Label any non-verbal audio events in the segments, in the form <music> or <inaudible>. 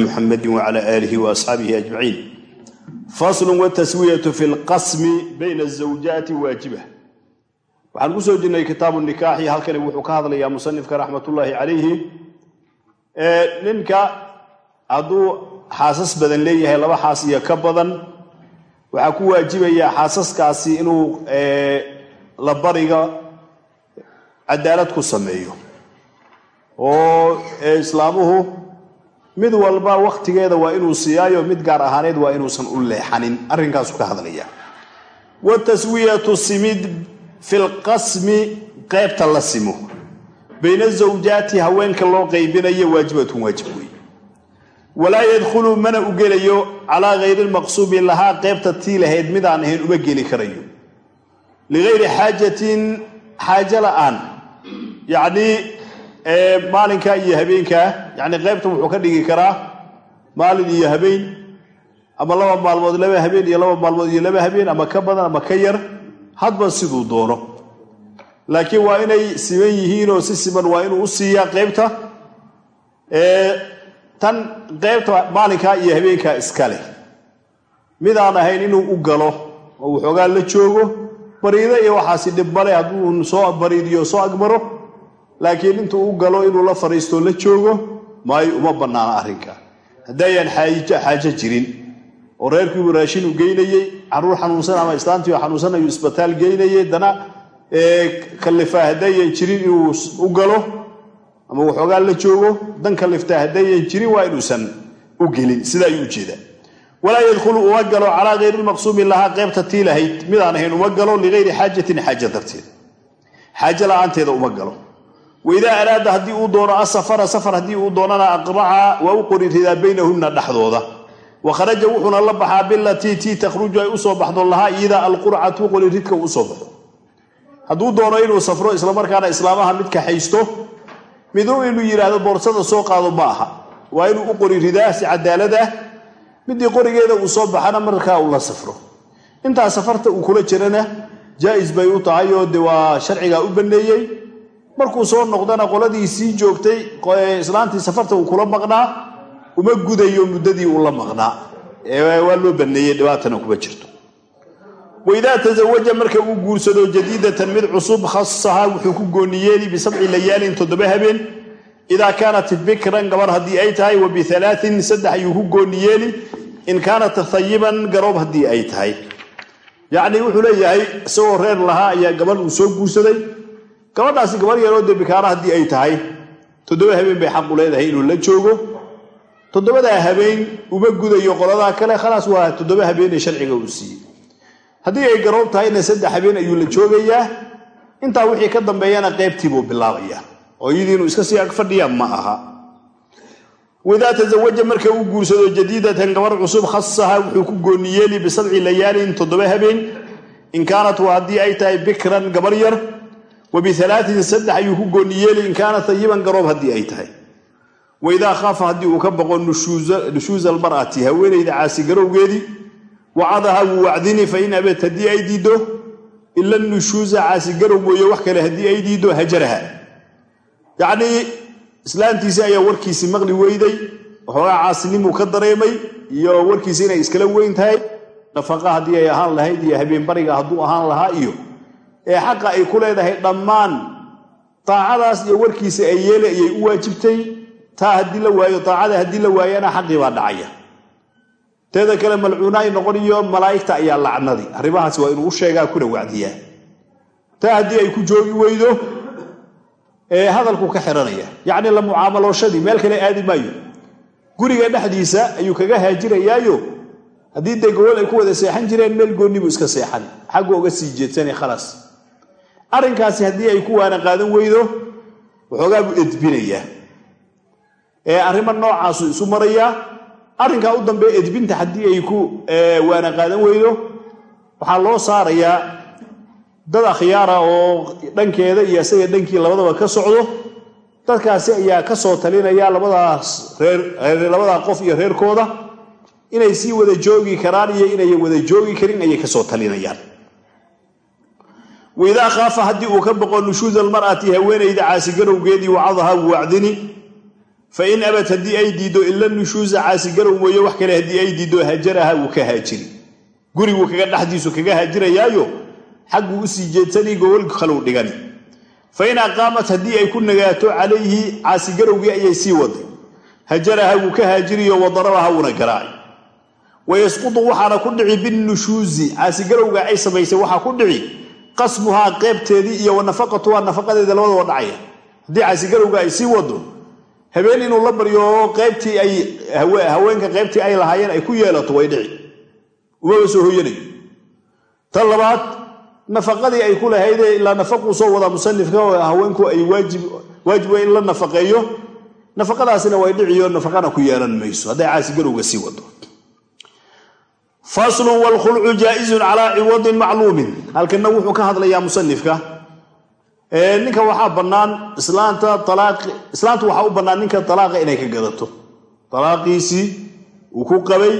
muxamedi wcala aalihi waasxaabihi ajmaciin faslun wataswiyatu fi lqasmi bayna azawjaati waajiba waxaan ku soo jirnay kitaabu nikaaxi halkani wuxuu ka hadlayaa musanifka raxmatullaahi calayhi ninka hadduu xaasas badan leeyahay laba xaas iyo ka badan waxaa ku waajibaya xaasaskaasi inuu la bariga cadaalad ku sameeyo. Oo islaamuhu mid walba wakhtigeeda waa inuu siiyaayo mid gaar ahaaneed waa inuusan u leexanin. Arrinkaasu ka hadlaya. Wataswiyatu simid fi lqasmi qaybta la simo. Bayna zawjaati haweenka loo qaybinayo waajibatun waajib wey walaa yadkhulu mana u gelayo calaa hayri lmaqsuubi lahaa qaybta tii lahayd midaan ahayn uma geli karayo. Ligayri xaajatin xaajo la'aan yacnii maalinka iyo habeenkaa yacni qaybta wuxuu ka dhigi karaa maalin iyo habeen ama laba maalmood laba habeen iyo laba maalmood iyo laba habeen ama ka badan ama ka yar hadba siduu doono. Laakiin waa inay siman yihiinoo si siman waa inuu u siiyaa qaybta tan qaybta maalinkaa iyo habeenkaa iskale midaan ahayn inuu u galo oo waxoogaa la joogo bariido iyo waxaasi dhibbale hadduu soo bariidiyo soo agmaro laakiin intuu u galo inuu la fadhiisto la joogo maayo uma bannaana arrinka. Haddaayaan xaajo jirin. Oo reerkiibu raashin u geynayey carruur xanuunsan ama islaantiio xanuunsan ayuu isbitaal geynayey dana kallifaa haddaayan jirin inuu u galo ama waxoogaa la joogo dan kalliftaa haddaayan jirin waa inuusan u gelin. Sida ayuu u jeedaa walaa yadkhulu uma galo calaa hayri lmaqsuumi lahaa qaybta tii lahayd. Midaan ahayn uma galo ligayri xaajatin xaaja darteed. Xaajo la'aanteeda uma galo waidaa araada haddii uu doono asafara safar haddii uu doonana aqraca waa u qoriridaa baynahunna dhexdooda. Wa kharaja wuxuuna la baxaa bilatii tii takhruju ay u soo baxdo lahaa iyada alqurcatu qoriridka uu u soo baxo. Hadduu doono inuu safro islamarkaana islaamaha mid kaxaysto miduu inuu yidhaahdo boorsada soo qaado ma aha waa inuu u qori ridaa si cadaalad ah midii qorigeeda uu soo baxana markaa uu la safro. Intaa safarta uu kula jirana jaa'is bay u tahay oo de waa sharcigaa u banneeyey markuu soo noqdana qoladii sii joogtay islaantii safarta uu kula maqnaa uma gudayo muddadii uu la maqnaa. Waa loo banneeyey dhibaatana kuma jirto. Waidaa tasawaja marka uu guursado jadiidatan mid cusub khasahaa wuxuu ku gooniyeeli bisabci layaalin toddoba habeen. Idaa kaanat bikran gabar haddii ay tahay wa bialaain saddex ayuu ku gooniyeeli in kaanat hayiban garoob haddii ay tahay. Yacnii wuxuu leeyahay isagoo reer lahaa ayaa gabadh uu soo guursaday gabadhaasi gabar yaroo de bikaara haddii ay tahay toddoba habeen bay xaqu leedahay inuu la joogo. Toddobadaa habeen uma gudayo qoladaa kale khalaas waa toddoba habeenee sharciga uu siiyey. Haddii ay garoob tahayna saddex habeen ayuu la joogayaa. Intaa wixii ka dambeeyana qaybtiibuu bilaabayaa oo iyadii inuu iska sii ag fadhiya ma aha. Waidaa tasawaja marka uu guursado jadiidatan gabar cusub khasaha wuxuu ku gooniyeeli bisabci layaalin toddoba habeen. In kaanat haddii ay tahay bikran gabar yar wa bialaain saddex ayuu ku gooniyeeli in kaanat tayiban garoob haddii ay tahay. Waidaa khaafa haddii uu ka boqo nushuuza almar'ati haweenayda caasigarowgeedii wacadaha wuu wacdini fain abet haddii ay diiddo ila nushuuza caasigarow mooye wax kale haddii ay diiddo hajaraha. Yacnii islaantiisii ayaa warkiisii maqli weyday waxoogaa caasinimuu ka dareemay iyo warkiisi inay iskala weyn tahay nafaqa haddii ay ahaan lahayd iyo habeenbariga hadduu ahaan lahaa iyo ee xaqa ay ku leedahay dhammaan daacadaas iyo warkiisa ay yeeli ayay u waajibtay. Taa haddii la waayo daacada haddii la waayana xaqii baa dhacaya. Teeda kale malcuunaay noqon iyo malaa'igta ayaa lacnadi. Arrimahaas waa inuu u sheegaa kuna wacdiyaa. Taa haddii ay ku joogi weydo ee hadalku ka xiranaya. Yacni la mucaamalooshadii meel kale aadi maayo. Guriga dhexdiisa ayuu kaga haajirayaayo. Haddii dee gobol ay ku wada seexan jireen meel goonni buu iska seexan. Xagga uga sii jeedsanay khalaas arrinkaasi haddii ay ku waana qaadan weydo waxoogaa buu edbinayaa. Ee arrimo noocaasu isu marayaa arrinkaa u dambeeya edbinta haddii ay ku waana qaadan weydo waxaa loo saarayaa dad akhyaara oo dhankeeda iyo isaga dhankii labadaba ka socdo. Dadkaasi ayaa ka soo talinaya labadaas reer labadaa qof iyo reerkooda inay sii wada joogi karaan iyo inay wada joogi karin ayay ka soo talinayaan waidaa khaafa haddii uu ka boqo nushuuza almar'ati haweenayda caasigarowgeedii wacadaha wuu wacdini fain abad haddii ay diiddo ila nushuusa caasigarow mooye wax kale haddii ay diiddo hajaraha wuu ka haajiri gurigu kaga dhexdiisu kaga haajirayaayo xagguu u sii jeedsani gogol kaluu dhigani fain aqaamat haddii ay ku nagaato calayhi caasigarowgii ayay sii waday hajaraha wuu ka haajiriyo wadarabaha wuuna garaacay wayasqutu waxaana ku dhici qasmuhaa qeybteedii iyo wanafaqatuhaa nafaqadeeda labadaba dhacaya. Haddii caasigarowga ay sii wado habeen inuu la baryo qaybtii ay haweenka qaybtii ay lahaayeen ay ku yeelato way dhici. Umaba soo hoyanay tan labaad nafaqadii ay ku lahaydee ilaa nafaquu soo wadaa musanifka haweenku ay waajib in la nafaqeeyo nafaqadaasina way dhiciyo nafaqana ku yeelan mayso. Hadday caasigarowga sii wado faslun wlkhulcu jaaizun calaa ciwadin macluumin. Halkana wuxuu ka hadlayaa musanifka. Ninka waxaa bannaan islaanta waxaa u bannaan ninka dalaaqa inay ka gadato. Dalaaqiisii uu ku qabay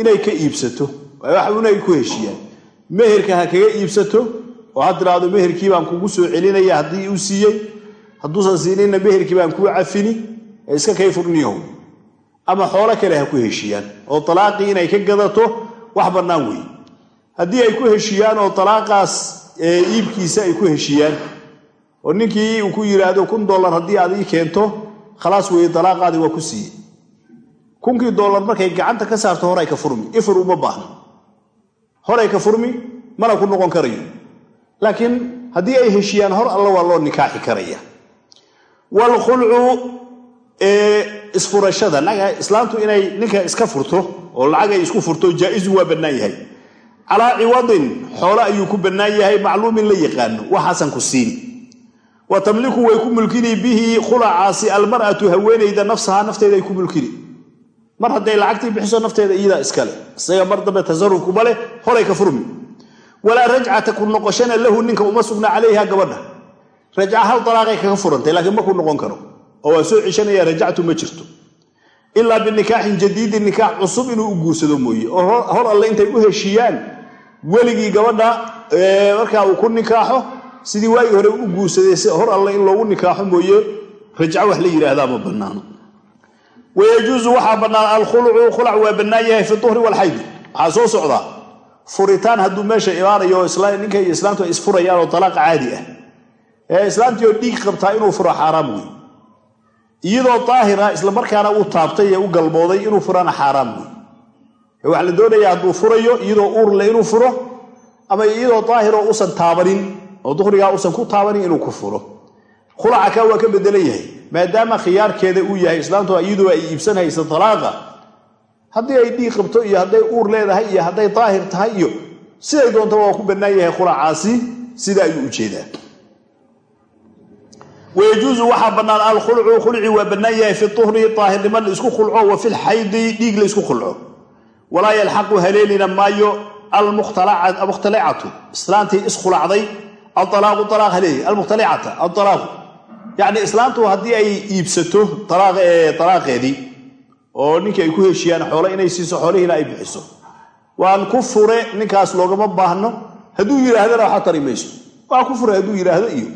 inay ka iibsato. Waxuna ay ku heshiiyaan. Meherka ha kaga iibsato oo ha tiraahdo meherkii baan kugu soo celinaya haddii uu siiyey hadduusan siinayna meherkii baan kuu cafini ee iska kay furniyaho ama xoolo kale ha ku heshiiyaan. Oo talaaqii inay ka gadato wax bannaan weeye haddii ay ku heshiiyaan oo talaaqaas iibkiisa ay ku heshiiyaan oo ninkii uu ku yidhaahdo kun dollar haddii aad ii keento khalaas weeye talaaqaadii waa ku siiyey. Kunkii dollar markay gacanta ka saarto horay ka furmi. Ifur uma baahno horay ka furmi mana ku noqon karayo. Laakiin haddii ay heshiiyaan hor alla waa loo nikaaxi karaya. Waalkhulcu isfurashada islaamtu inay ninka iska furto oo lacag ay isku furto jaa-izu waa bannaan yahay. Calaa ciwadin xoolo ayuu ku bannaan yahay macluumin la yaqaano. Waxaasan ku siin wa tamliku way ku mulkini bihi khulacaasi almar'atu haweenayda nafsahaa nafteeda ku mulkini. Mar hadday lacagtii bixiso nafteeda iyadaa iskale isaga mar dambe tasarufkuma leh horay ka furmi. Walaa rajcata ku noqoshana lahu ninka uma sugna calayha gabadha. Rajca hal dalaaqay kaga furantay laakiin ma ku noqon karo oo waa soo ceshanaya rajactu ma jirto. Ilaa binikaaxin jadiidin nikaax cusub inuu u guursado mooye. Oo hor alle intay u heshiiyaan weligii gabadha markaa uu ku nikaaxo sidii waagii hore u guursaday hor alle in loogu nikaaxo mooye rajco wax la yidhaahdaa ma bannaano. Wayajuusu waxaa bannaan alkhulcu khulac waa bannaan yahay fi duhri walxaydi waxaa soo socdaa furitaan hadduu meesha imaanayo ninka iyo islaamtu ay isfurayaan oo talaaqa caadi ah. Ee islaamtii oo dhiig qabtaa inuu furo xaaraam wey iyadoo daahira islamarkaana uu taabtay ee u galmooday inuu furana xaaraam. Wey waxaa la doonayaa hadduu furayo iyadoo uurle inuu furo ama iyadoo daahiroo uusan taabanin oo duhrigaa uusan ku taabanin inuu ku furo. Khulaca kaa waa ka bedelan yahay maadaama khiyaarkeeda uu yahay islaamtu iyadoo ay iibsan haysa talaaqa. Haddii ay dhiig qabto iyo hadday uur leedahay iyo hadday daahir tahay iyo siday doontaba waa ku bannaan yahay khulacaasi sida ayuu u jeedaa wayajuusu waxaa bannaan alkhulcu khulci waa bannaan yahay fi tuhri daahirnimo la isku khulco wa fi lxaydi dhiig la isku khulco walaa yalxaqu haleelina maayo almukhtalicatu islaantii iskhulacday alalaaqu alaaq haleeli almukhtalicata alalaaqu yacni islaamtu haddii ay iibsato alaaqeedii oo ninkii ay ku heshiiyaan xoole inay siiso xoolihiina ay bixiso waan ku fure ninkaas loogama baahno hadduu yidhaahdana waxa tari mayso waa ku fure hadduu yidhaahdo iyo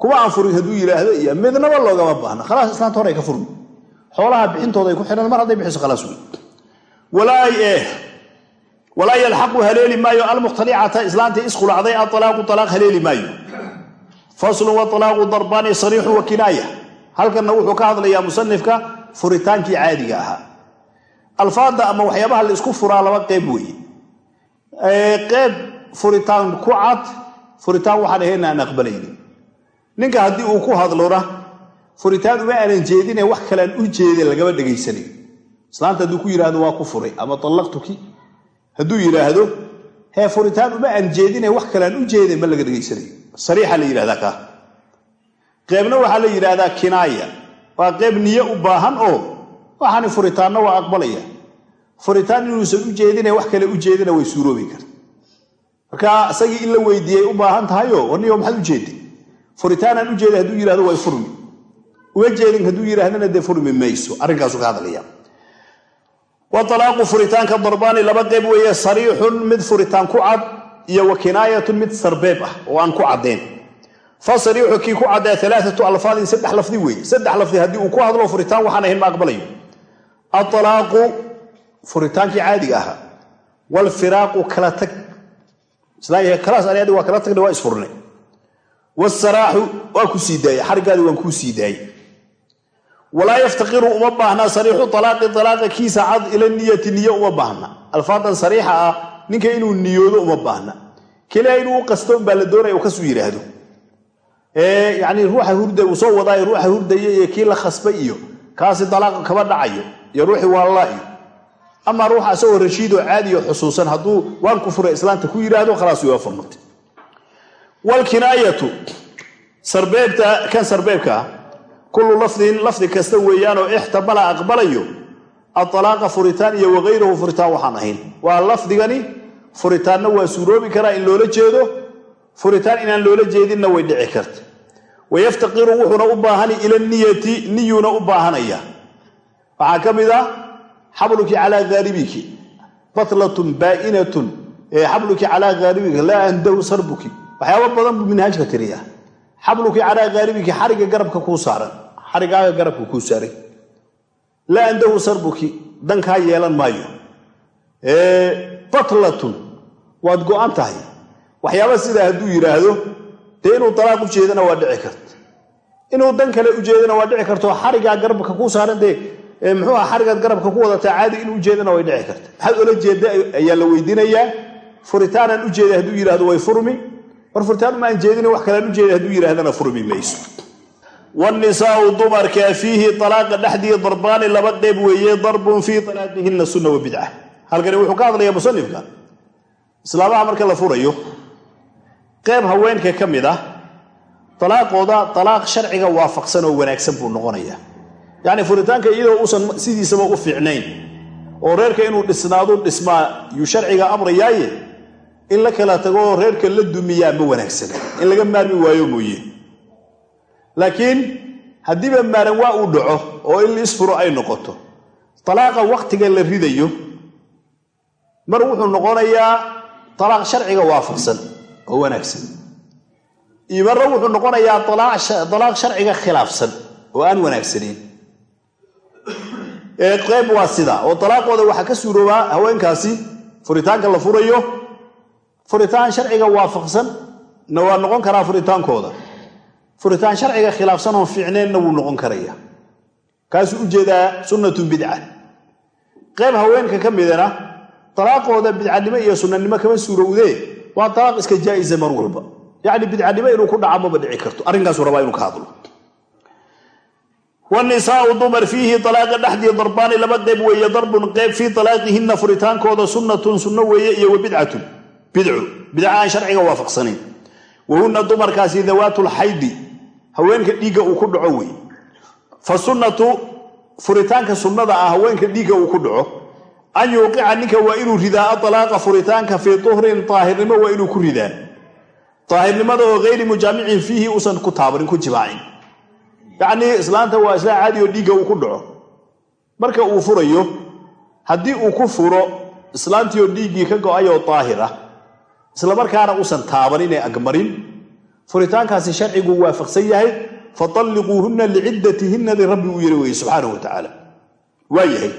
kuwa aan furin hadduu yidhaahdo iyo midnaba loogama baahno khalaas islaamta hore ay ka furmi. Xoolaha bixintooda ku xidhan mar hadday bixiso khalaas wey. Walaa yalxaqu haleeli maayo almukhtalicata islaantii iskhulacday aalaaqu alaaq haleeli maayo. Faslun waalaaqu darbaani sariixun wa kinaaya. Halkanna wuxuu ka hadlayaa musanifka furitaankii caadiga ahaa. Alfaada ama waxyaabaha la isku furaa laba qeyb weeye qeyb furitaan ku cad furitaan waxaan ahayna aan aqbalaynin ninka haddii uu ku hadlona furitaan uma aanan jeedine wax kalean u jeeda lagama dhegaysanin. Islaanta hadduu ku yidhahdo waa ku furay ama allaqtuki hadduu yidhaahdo hee furitaan uma aan jeedine wax kalean u jeedin ma laga dhegaysanayo sariixa la yidhahdaa kaa qeybna waxaa la yidhaahdaa kinaaya. Waa qeyb niye u baahan oo waxaani furitaanna waa aqbalaya. Furitaan inuusan u jeedine wax kale u jeedina way suuroobi karta marka isagii in la weydiiyey u baahan tahayo warniyo maxaad u jeeday furitaanaan u jeeday hadduu yidhahdo way furmi. Uma jeedin hadduu yidhahdana dee furmi mayso arrinkaasu ka hadlaya walaaqu furitaanka darbaani laba qeyb weeye sariixun mid furitaan ku cad iyo wa kinaayatun mid sarbeeb ah oo aan ku caddayn fasariixu kii ku caddaa alaaatu alfaadin saddex lafdi weeye. Saddex lafdi haddii uu ku hadlo furitaan waxaan ahayn ma aqbalayo. Aalaaqu furitaankii caadiga ahaa. Waalfiraaqu kala tag. Kalaas ani adig waa kala tagna waa isfurnay wsaraaxu waa ku sii daayey xarigaadi waan kuu sii daayey walaa yaftaqiru uma baahnaa sariixu alaaqi alaaqa kiisa cad ila niyati niyo uma baahna. Alfaadan sariixa ah ninka inuu niyoodo uma baahna. Keliya inuu u qasto umbaa la doonaya u kasuu yidhaahdo yani ruuxa hurda uu soo wadaayo ruuxa hurdaya iyo kii la khasbay iyo kaasi dalaaqa kaba dhacayo iyo ruuxii waalla iyo ama ruuxa isagoo rashiidoo caadiyo xusuusan hadduu waan ku islaanta ku yidhaahdo khalaas waa furnatay wlkinaayatu sarbeebta kan sarbeebka ah kullu lafdin lafdi kasta weeyaanoo ixtamala aqbalayo atalaaqa furitaan iyo wagayrahu furitaan waxaan ahayn waa lafdigani furitaanna waa suuroobi karaa in loola jeedo furitaan inaan loola jeedinna way dhici karta wayaftaqiru wuxuuna u baahani ila niyati niyuuna u baahanaya waxaa ka mid ah xabluki calaa waxyaaba badan buu minhaajka tiriyaa. Xabluki calaa haalibiki xariga garabka kuu saaran. Xarigaaga garabka kuu saaray. Laa andahu sarbuki dankaa yeelan maayo. Batlatun waad go-an tahay. Waxyaaba sidaa hadduu yidhaahdo dee inuu dalaaq u jeedana waa dhici karta. Inuu dan kale u jeedana waa dhici karto xarigaa garabka kuu saaran dee muxuuha xarigaad garabka ku wadataa caadi inuu ujeedana way dhici karta. Maxaad ola jeeda ayaa la weydiinayaa furitaanaan u jeeda hadduu yidhahdo way furmi war furitaan maan jeedin wax kalaan u jeeda hadduu yidhahdana furmi mayso. Wnisaau dumarka fiihi alaaqa dhexdii darbaani laba qeyb weeye darbun fii alaaqihina sunna wa bidca. Halkani wuxuu ka hadlayaa musanifka. Islaamaha marka la furayo qeyb haweenka ka mid ah alaaqooda alaaq sharciga waafaqsan oo wanaagsan buu noqonaya. Yacni furitaanka iyadoo uusan sidiisaba u fiicnayn oo reerka inuu dhisnaadu dhismaa yuu sharciga amrayaaye in la kala tago reerka la dumiyaa ma wanaagsana in laga maarmi waayo mooye. Laakiin haddiiba maaran waa uu dhaco oo in liisfuro ay noqoto talaaqa wakhtiga la ridayo mar wuxuu noqonayaa talaaq sharciga waafaqsan oo wanaagsan. Iyo marna wuxuu noqonayaa talaaq sharciga khilaafsan oo aan wanaagsanayn. Qeyb waa sida oo talaaqooda waxaa ka suuroobaa haweenkaasi furitaanka la furayo furitaan sharciga waafaqsan na waa noqon karaa furitaankooda. Furitaan sharciga khilaafsan oo fiicneenna wuu noqon karaya. Kaasuu u jeedaa sunnatun bidca. Qayb haweenka ka midana talaaqooda bidcanimo iyo sunnanimo kama suurowdee waa talaaq iska jaa'isa mar walba. Yacni bidcanimo inuu ku dhaca maba dhici karto. Arrinkaasuu rabaa inuu ka hadlo. Wnisaau dumar fiihi alaaqa dhexdii darbaani laba qeyb weeye. Darbun qeyb fii alaaqihina furitaankooda sunnatun sunno weeye iyo wa bidcu bidca aan sharciga waafaqsanayn wahuna dumarkaasi dawaatulxaydi haweenka dhiigga uu ku dhaco wey fa sunnatu furitaanka sunnada ah haweenka dhiigga uu ku dhaco. An yuuqica ninka waa inuu ridaa alaaqa furitaanka fii tuhrin daahirnimo waa inuu ku ridaa. Daahirnimada oo hayri mujaamicin fiihi uusan ku taabarin ku jimaacin yacnii islaanta waa isla caadi oo dhiigga uu ku dhaco. Marka uu furayo haddii uu ku furo islaantii oo dhiiggii ka go'ay oo daahir ah islamarkaana uusan taabanin ee agmarin furitaankaasi sharcigu waafaqsan yahay fatalliquuhunna liciddatihinnadii rabbi uu yiri weye subxaanahu wa tacaala. Waa yahay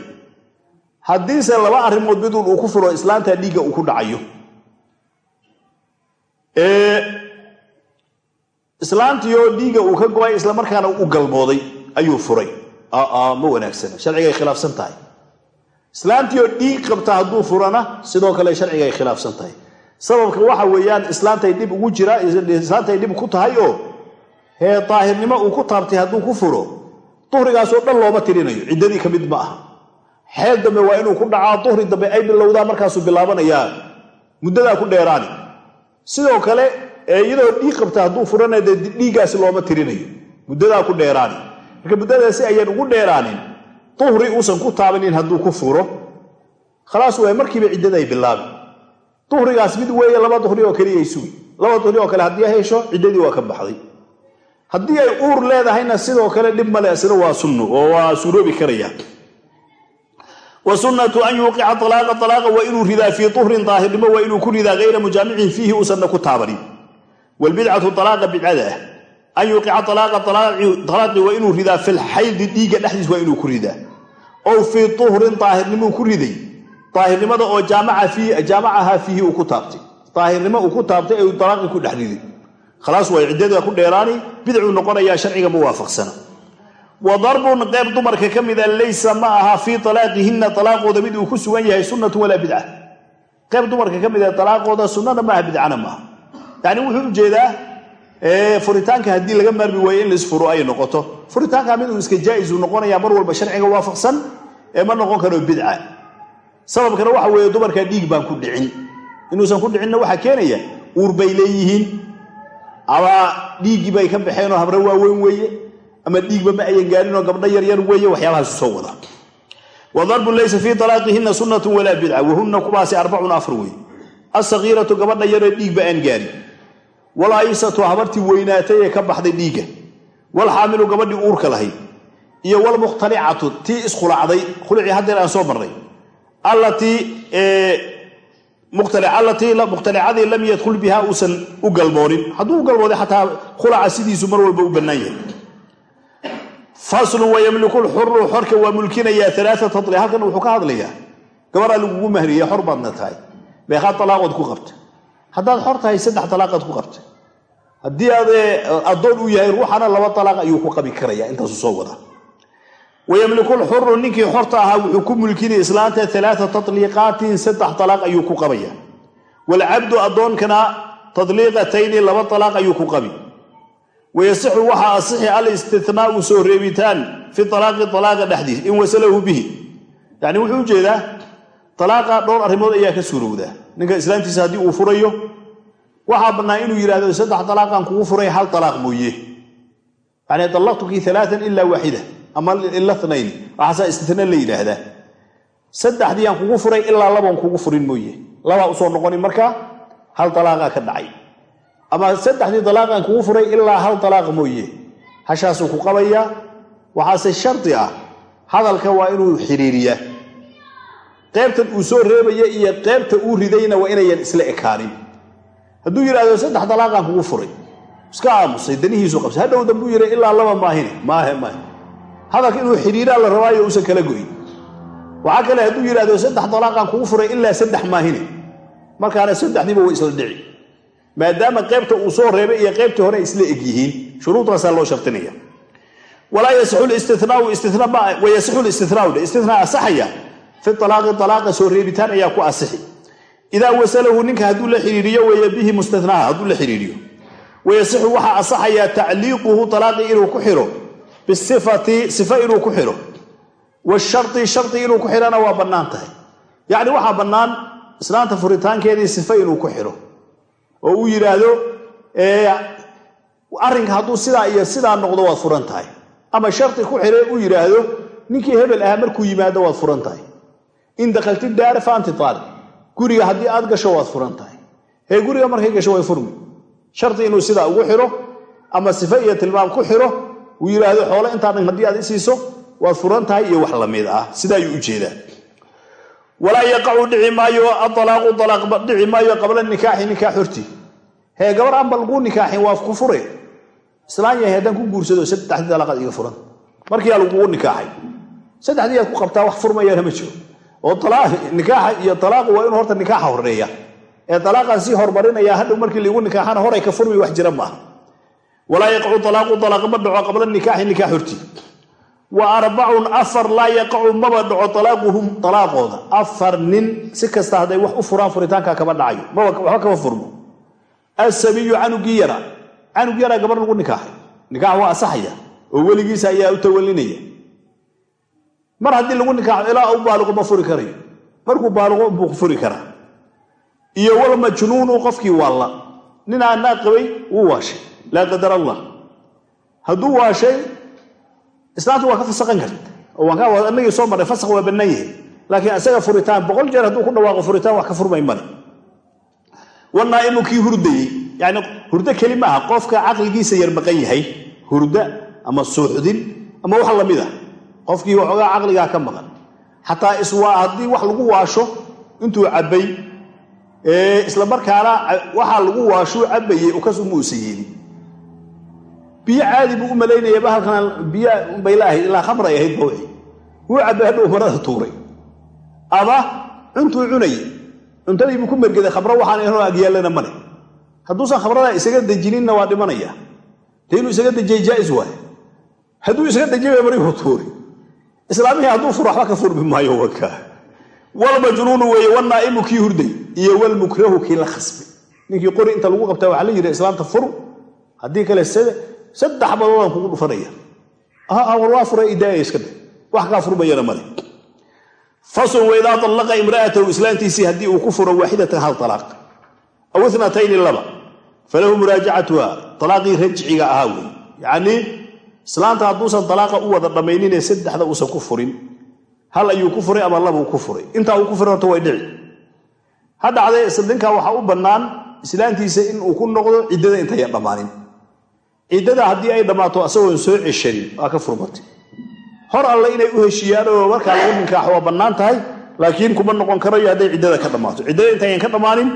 haddiise laba arrimood miduun uu ku furo islaantaa dhiigga uu ku dhacayo islaantii oo dhiigga uu ka go'ay islamarkaana u galmooday ayuu furay. Ma wanaagsana sharcigay khilaafsan tahay. Islaantii oo dhiig qabta hadduu furana sidoo kale sharcigay khilaafsan tahay sababka waxa weeyaan islaantay dhib ugu jira islaantay dhib ku tahay oo hee daahirnimo uu ku taabtay hadduu ku furo duhrigaasoo dhan looma tirinayo. Ciddadii ka mid ma aha. Xeel dambe waa inuu ku dhacaa duhri dambe ay bilowdaa markaasuu bilaabanayaa. Muddadaa ku dheeraani. Sidoo kale iyadoo dhiig qabta hadduu furana dee dhiiggaasi looma tirinayo. Muddadaa ku dheeraani. Marka muddadaasi ayaan ugu dheeraanin duhri uusan ku taabanin hadduu ku furo. Khalaas waay markiiba ciddaday bilaabi duhrigaas mid weeye laba duhri oo keliya sugi laba duhri oo kale haddii hesho ciddadii waa ka baxday. Haddii ay uur leedahayna sidoo kale dhib male isna waa sunno oo waa suuroobi karaya. Wa sunnatu an yuuqica alaaqa alaaqa waa inuu ridaa fii tuhrin daahirnimo waa inuu ku ridaa hayra mujaamicin fiihi uusanna ku taabanin. Wlbidcatu alaaqa bidcada ah an yuqica alaaqa alaaqii waa inuu ridaa filxaydi dhiigga dhexdiis waa inuu ku ridaa. Ow fii tuhrin daahirnimuu ku riday daahirnimada oo jaamacahaa fiihi uu ku taabtay. Daahirnimo uu ku taabtay ee uu alaaqii ku dhex riday khalaas waa ciddada ku dheeraani bidcuu noqonayaa sharciga ma wa darbun qeyb dumarka ka mida laysa ma aha fii alaaqihinna alaaqooda mid uu ku sugan yahay sunnatu walaa bidca. Qeyb dumarka ka mida alaaqooda sunnana maaha bidcana maaha yani wuxuu u jeedaa furitaanka haddii laga maarmi waayo in laisfuro ay noqoto. Furitaanka mid uu iska jaa-isu noqonaya mar walba sharciga waafaqsan ee ma noqon karo bidca sababkana waxa weeye dumarka dhiig baan ku dhicin. Inuusan ku dhicinna waxaa keenaya uur bay leeyihiin. Ama dhiiggii bay ka baxeenoo habre waaweyn weeye ama dhiigba ma ayan gaarinoo gabdho yaryar weeye waxyaabahaasu soo wada. Wa darbun laysa fii alaaqihina sunnatun walaa bidca wahunna kuwaasi arbacun afar wey asakiiratu gabadha yaroo dhiigba aan gaarin. Walaysatu habartii weynaatay ee ka baxday dhiigga. Walxaamilu gabadhii uurka lahayd iyo walmukhtalicatu tii iskhulacday khulicii haddeer aan soo marnay allatii mukhtalicadii lam yadkhul biha uusan u galmoonin hadduu u galmooday xataa khulaca sidiisu mar walba u bannaan yahay. Faslun wayamliku lxuru xorka waa mulkinayaa alaaata ali halkan wuxuu ka hadlayaa. Gabaraa lagugu mahriya xor baadna tahay. Beeqaad alaaqood ku qabta. Haddaad xor tahay saddex alaaqaad ku qabta. Haddii aad addoon uu yahay ruuxana laba alaaq ayuu ku qabi karaya intaasu soo wada wayamliku lxuru ninkii xorta ahaa wuxuu ku mulkinaya islaanta alaaa tatliiqaatin saddex alaaq ayuu ku qabaya waalcabdu addoonkana tadliiqatayni laba alaaq ayuu ku qabi wayasixu waxaa asixi alistinaau soo reebitaan fi alaaqi alaaqa dhexdiis in wasalahu bihi yani wuxuu u jeedaa alaaqa dhowr arrimood ayaa ka suurowdaa ninka islaamtiisa haddii uu furayo waxaa bannaan inuu yidhahdo saddex alaaqan kugu furay hal alaaq mooye yani dallaqtukii alaaan ama ila nayn waxaasaa la yidhaahdaa. Saddexdii aan kugu furay ilaa laban kugu furin mooye. Labaa u soo noqonin markaa hal alaaqaa ka dhacay. Ama saddexdii dalaaqan kugu furay ilaa hal dalaaq mooye. Hashaasuu ku qabayaa waxaase shardi ah. Hadalka waa inuu xiriiriyaa qeybtan uu soo reebaya iyo qeybta uu ridayna waa inayan isla ekaanin. Hadduu yidhahdo saddex dalaaqan kugu furay iska aamusay danihiisu qabsay hadhow dambuu yidha ilaa laba maahine maahe maahe hadalka inuu xiriiraa la rabaayo uusan kala goyn. Waxaa kale hadduu yidhahdo saddex dalaaqan kugu furay ilaa saddex maahine. Markaana saddexdiiba way isla dhici. Maadaama qeybta uu soo reebay iyo qeybtii hore isla eg yihiin shuruudaasaa loo shartinaya. Walaa yasixu listinaau istinaa asaxaya fi alaaqi alaaqa soo reebitaan ayaa ku asixi. Idaa wasalahu ninka hadduu la xiriiriyo weeye bihi mustinaha hadduu la xiriiriyo wayasixu waxaa asaxayaa tacliiquhu alaaqi inuu ku xiro bisifati sifa inuu ku xiro washari shari inuu ku xirana waa bannaan tahay. Yacni waxaa bannaan islaanta furitaankeedii sifa inuu ku xiro oo uu yidhaahdo arrinka hadduu sidaa iyo sidaa noqdo waad furan tahay. Ama shardi ku xire uu yidhaahdo ninkii hebel ahaa markuu yimaado waad furan tahay. In dakalti daara fa anti aalib guriga haddii aad gasho waad furan tahay. Hee guriga markay gasho way furmi. Shardi inuu sidaa ugu xiro ama sife iyo tilmaam ku xiro uu yidhaahdo xoole intaa dhan haddii aad isiiso waad furan tahay iyo wax la mid ah. Sida ayuu u walaa yaqacu dhici maayo aalaaqu alaaq dhici maayo qabla nikaaxi nikaax hortii hee gabar aan bal nikaaxin waa ku fure. Islaan yahay haddaan ku guursado saddexdii alaaqaad iga furan. Markiiaa lagugu nikaaxay. Saddexdii ku qabtaa wax furmayana ma jiro. Oo nikaaxa iyo alaaqu waa inuu horta nikaaxa horreeya ee alaaqaan sii hormarinaya hadhow markii laigu nikaaxana horay ka furmi wax jira maaha walaa yaqacu alaaqu alaaq ma dhaco qabla nikaaxi nikaax hortii wa arbacun afar laa yaqacu maba dhaco alaaquhum alaaqooda afar nin si kasta hadday wax u furaan furitaanka kama dhacayo. Waxba kama furmo. Asabiyu canugii yara canug yaraa gabar lagu nikaaxay. Nikaax waa asaxaya oo weligiisa ayaa u tawalinaya mar haddii lagu nikaaxo ilaa u baaliqo ma furi karayo. Markuu baaliqo buu furi karaa. Iyo walmajnuunu qofkii laa qadar allah. Hadduu waashay islaamtu waa ka fasaqan karta oo anagii soo marray fasaq waa bannaan yahay. Laakiin isaga furitaan boqol jeer hadduu ku dhawaaqo furitaan wax ka furmay male wanaa'imu kii hurdayey yani hurdo keli maaha qofka caqligiisa yar maqan yahay hurda ama suuxdin ama wax la mid ah qofkii waxoogaa caqligaa ka maqan. Xataa iswaa haddii wax lagu waasho intuu cabbay isla markaana waxaa lagu waashuu cabbayey ukas uma uusan yeelin biyo caadi buu u malaynaya bahalkan biyo bay la ahayd ilaa khamray ahayd ba wixii wuu cabay hadhow marada tuuray. Ama cuntuu cunayay cuntadiibuu ku mergeday khamro waxaan inoo agyaallana male hadduusan khamradaa isaga dejininna waa dhimanaya. Inuu isaga dejiyay jaais waay. Hadduu isaga dejiya marihuu tuuri. Islaamihii hadduu furo waxba ka furmi maayo waka. Walmajnuunu weeye wanaa'imu kii hurday iyo walmukrahu kii la khasbay. Ninkii qori inta lagu qabtaa waxaa la yidhi islaamta fur haddii kale saddex badoodan kugu dhufanaya war waa fura idaaya iska dhe wax kaa furmayana male faslun waidaa allaqa imra'atahu islaantiisii haddii uu ku furo waaxidatan hal alaaq aw itnatayni laba. Falahu muraajacatuha. Alaaqii rajciga ahaa wey. Yacnii islaanta hadduusan alaaqa u wada dhammayninee saddexda uusan ku furin. Hal ayuu ku furay ama labuu ku furay? Intaa uu ku furay horta way dhici. Ha dhacdee ninkaa waxaa u bannaan islaantiisa inuu ku noqdo ciddada intayan dhammaanin ciddada haddii ay dhammaato asagoon soo ceshanin waa ka furmatay hor alle inay u heshiiyaan oo markaa lagu ninkaaxo waa bannaan tahay laakiin kuma noqon karayo hadday ciddada ka dhammaato. Ciddada intayan ka dhammaanin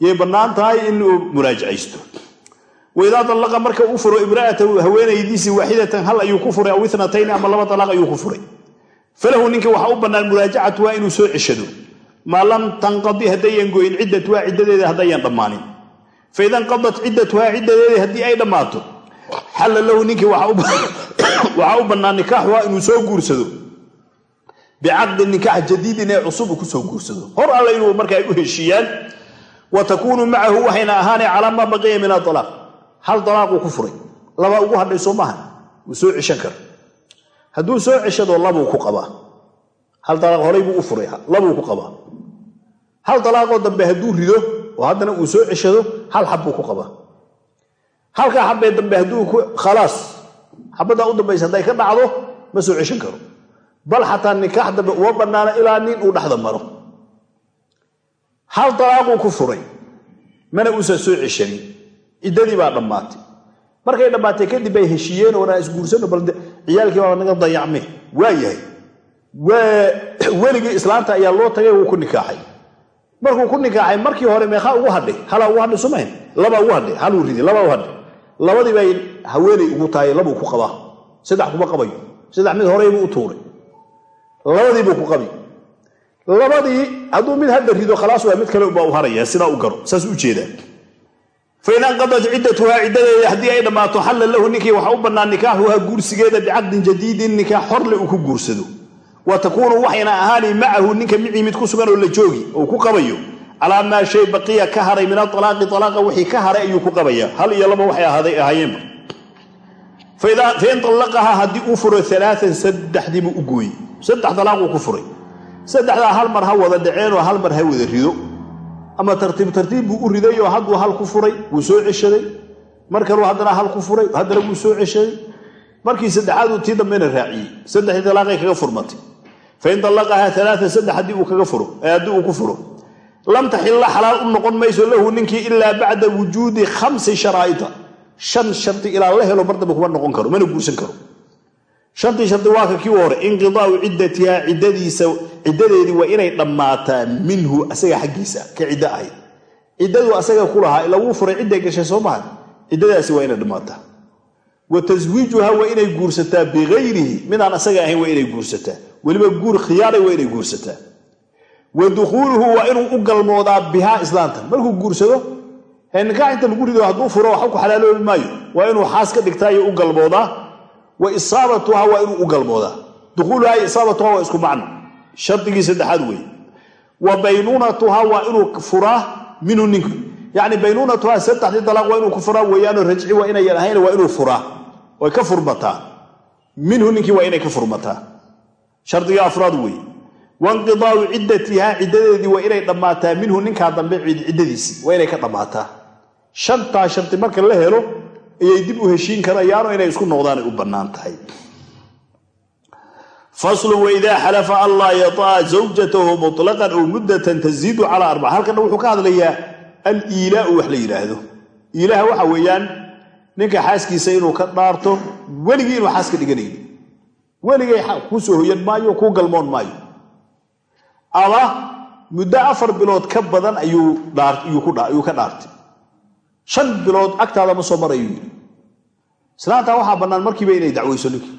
yay bannaan tahay inuu muraajacaysto. Waidaa dallaqa marka uu furo imra'atahu haweenaydiisii waaxidatan hal ayuu ku furay aw itnatayni ama laba dalaaq ayuu ku furay. Falahu ninka waxaa u bannaan muraajacatuha inuu soo ceshado. Maa lam tanqadi haddayan goyin ciddatuha ciddadeeda haddayan dhammaanin. Faida inqadat ciddatuhaa ciddadeeda haddii ay dhammaato xalla lahu ninkii waxaa <coughs> u bannaan nikaaxuha inuu soo guursado. Bicaqdi nikaax jadiidin ee cusub uu ku soo guursado. Hor alle inuu marka ay u heshiiyaan wa takuunu macahu waxayna ahaanay calaa maa baqiya min aalaaq hal dalaaquu ku furay. Laba ugu hadhay soo maaha wuu soo ceshan kara hadduu soo ceshado labuu ku qabaa. Hal dalaaq horay buu u furay. Labuu ku qabaa. Hal dalaaqoo dambe hadduu rido oo haddana uu soo ceshado hal xab buu ku qabaa halkaa xabbee dambe hadduu khalaas. Xabaddaa u dambaysa hadday ka dhacdo ma soo ceshan karo. Bal xataa nikaax dambe uma bannaana ilaa nin uu dhexda maro. Hal dalaaquu ku furay mana uusan soo ceshanin. Ciddadii baa dhammaatay. Markay dhammaatay kadib bay heshiiyeen oo naa isguursano bal ciyaalkii baa naga dayacme. Waa yahay. Weligii islaanta ayaa loo tagay wuu ku nikaaxay markuu ku nikaaxay markii hore meeqaa ugu hadhay. Halaa ugu hadhay somahan labaa ugu hadhay haluu riday labaa u hadhay labadii bay haweenay ugu tahay labuu ku qabaa. Saddex kuma qabayo. Saddex mid horeybuu u tuuray. Labadii buu ku qabi. Labadii hadduu mid hadda rido khalaas waa mid kale baa u haraya sidaa u garo saas u jeedaa fain anqadat ciddatuhaa ciddadeeda haddii ay dhammaato xalla lahu ninkii waxaa u bannaan nikaaxuhaa guursigeeda bicaqdin jadiidin nikaax horle uu ku guursado. Wa takuunu waxayna ahaani macahu ninka micii mid ku sugan oo la joogi oo ku qabayo calaa maa shay baqiya ka haray min aalaaqi alaaqa wixii ka haray ayuu ku qabaya. Hal iyo laba waxay ahaayeenba fain allaqahaa haddii uu furo alaaan saddexdiibuu u gooyey. Saddex dalaaquu ku furay. Saddexdaa hal mar ha wada dhaceen hal mar ha wada rido. Ama tartiib tartiib buu u riday hadduu hal ku furay wuu soo ceshaday. Mar kaluu haddana hal ku furay haddana wuu soo ceshaday. Markii saddexaaduu tii dambena raaciyey. Saddexdii dalaaqay kaga furmatay. Fain allaqahaa alaaan saddex haddii uu ku furo lam taxilla xalaal u noqon mayso lahu ninkii ilaa bacda wujuudi khamsi sharaa'ita. Shan shardi ilaa la helo mar dambe kuma noqon karo mana guursan karo. Shantii shardi waa ka kii hore inqidaau ciddatihaa ciddadiisa ciddadeedii waa inay dhammaataa minhu asaga xaggiisa ka ciddo ahayd ciddadu asaga ku lahaa ila wuu furay cidday gashay soo maha ciddadaasi waa inay dhammaataa. Wa taswiijuha waa inay guursataa bikayrihi midaan asaga ahayn waa inay guursataa. Weliba guur khiyaaray waa guursataa wa dukhuuluhu waa inuu u galmoodaa bihaa islaanta markuu guursado nikaax inta lagu rido hadduu furo waxba ku xalaaloobi maayo. Waa inuu xaas ka dhigtaayo u galmoodaa. Wa isaabatuha waa inuu u galmoodaa. Dukhuuluha iyo isaabatuha waa isku macno. Shardigii saddexaad weeye. Wa baynuunatuha waa inuu furaa minhu ninku yacni baynuunatuha saddexdii dalaaq waa inuu ku furaa weeyaanoo rajci waa inayan ahayn waa inuu furaa. Way ka furmataa. Minhu ninkii waa inay ka furmataa. Shardigii afraad weeye wainqidaau ciddatihaa ciddadeedii waa inay dhammaataa minhu ninkaa dambe ciddadiisii waa inay ka dhammaataa shantaa shardi marka la helo ayay dib u heshiin karayaano inay isku noqdaanay u bannaan tahay faslun waidaa xalafa an laa yataa zawjatahu mutlaqan ow muddatan taziidu calaa arbaca halkana wuxuu ka hadlayaa aliilaau wax la yidhaahdo iilaaha waxa weeyaan ninka xaaskiisa inuu ka dhaarto weligii inuu xaaska dhiganayni weligay kuu soo hoyan maayo kuu galmoon maayo ama muddo afar bilood ka badan ayuu ka dhaartay. Shan bilood agtaada ma soo marayuu yidhi islaantaa waxaa bannaan markiiba inay dacwayso ninkii.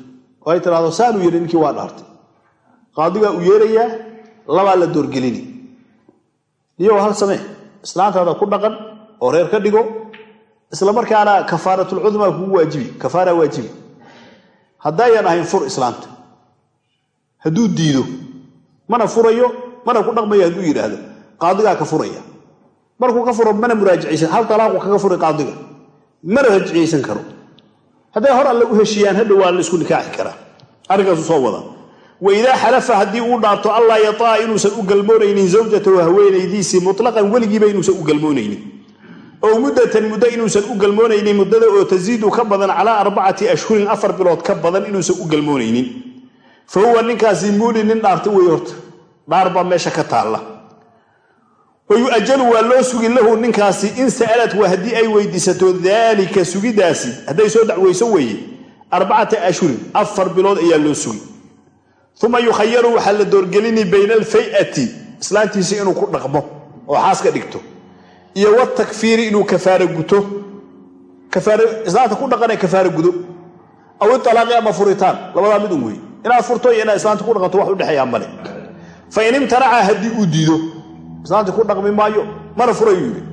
Oo ay tidhahdo saanuu yidhi ninkii waa dhaartay. Qaadigaa u yeerayaa labaa la doorgelini. Iyagoo hal samee islaantaada ku dhaqan oo reer ka dhigo isla markaana kafaaratulcudmaa kugu waajibi kafaaraa waajibi. Haddaayan ahayn fur islaanta. Hadduu diido mana furayo mana ku dhaqmayo hadduu yidhaahdo qaadigaa ka furaya. Markuu ka furo mana muraajicaysan hal talaaqu kaga furi qaadiga. Mana rajciyaysan karo. Hadday hor alle u heshiiyaan hadhow waa la nikaaxi karaa. Arrinkaasu soo wada waidaa xalafa haddii uu dhaarto allaa yataa inuusan u galmoonaynin zawjatahu haweenaydiisii mutlaqan weligiiba inuusan u galmoonaynin. Ow muddatan muddo inuusan u galmoonaynin muddada oo tasiidu ka badan calaa arbacati ashhurin afar bilood ka badan inuusan u galmoonaynin. Fa huwa ninkaasi muuli nin dhaarta wey horta dhaar baa meesha ka taalla. Wayu'ajalu waa loo sugi lahu ninkaasi in sa'alat waa haddii ay weydiisato daalika sugidaasi hadday soo dacwayso weeye arbacata ashhurin afar bilood ayaa loo sugi. Uma yukhayaru waxaa la doorgelini bayna alfay'ati islaantiisi inuu ku dhaqmo oo xaas ka dhigto iyo watakfiiri inuu kafaaro guto. Islaanta ku dhaqanee kafaaro gudo. Aw italaaqi ama furitaan labadaa mid un wey inaad furto iyo inaad islaanta ku dhaqanto wax udhexeeyaa male fa in imtanaca haddii uu diido islaanti ku dhaqmi maayo mana furayuu yidhi.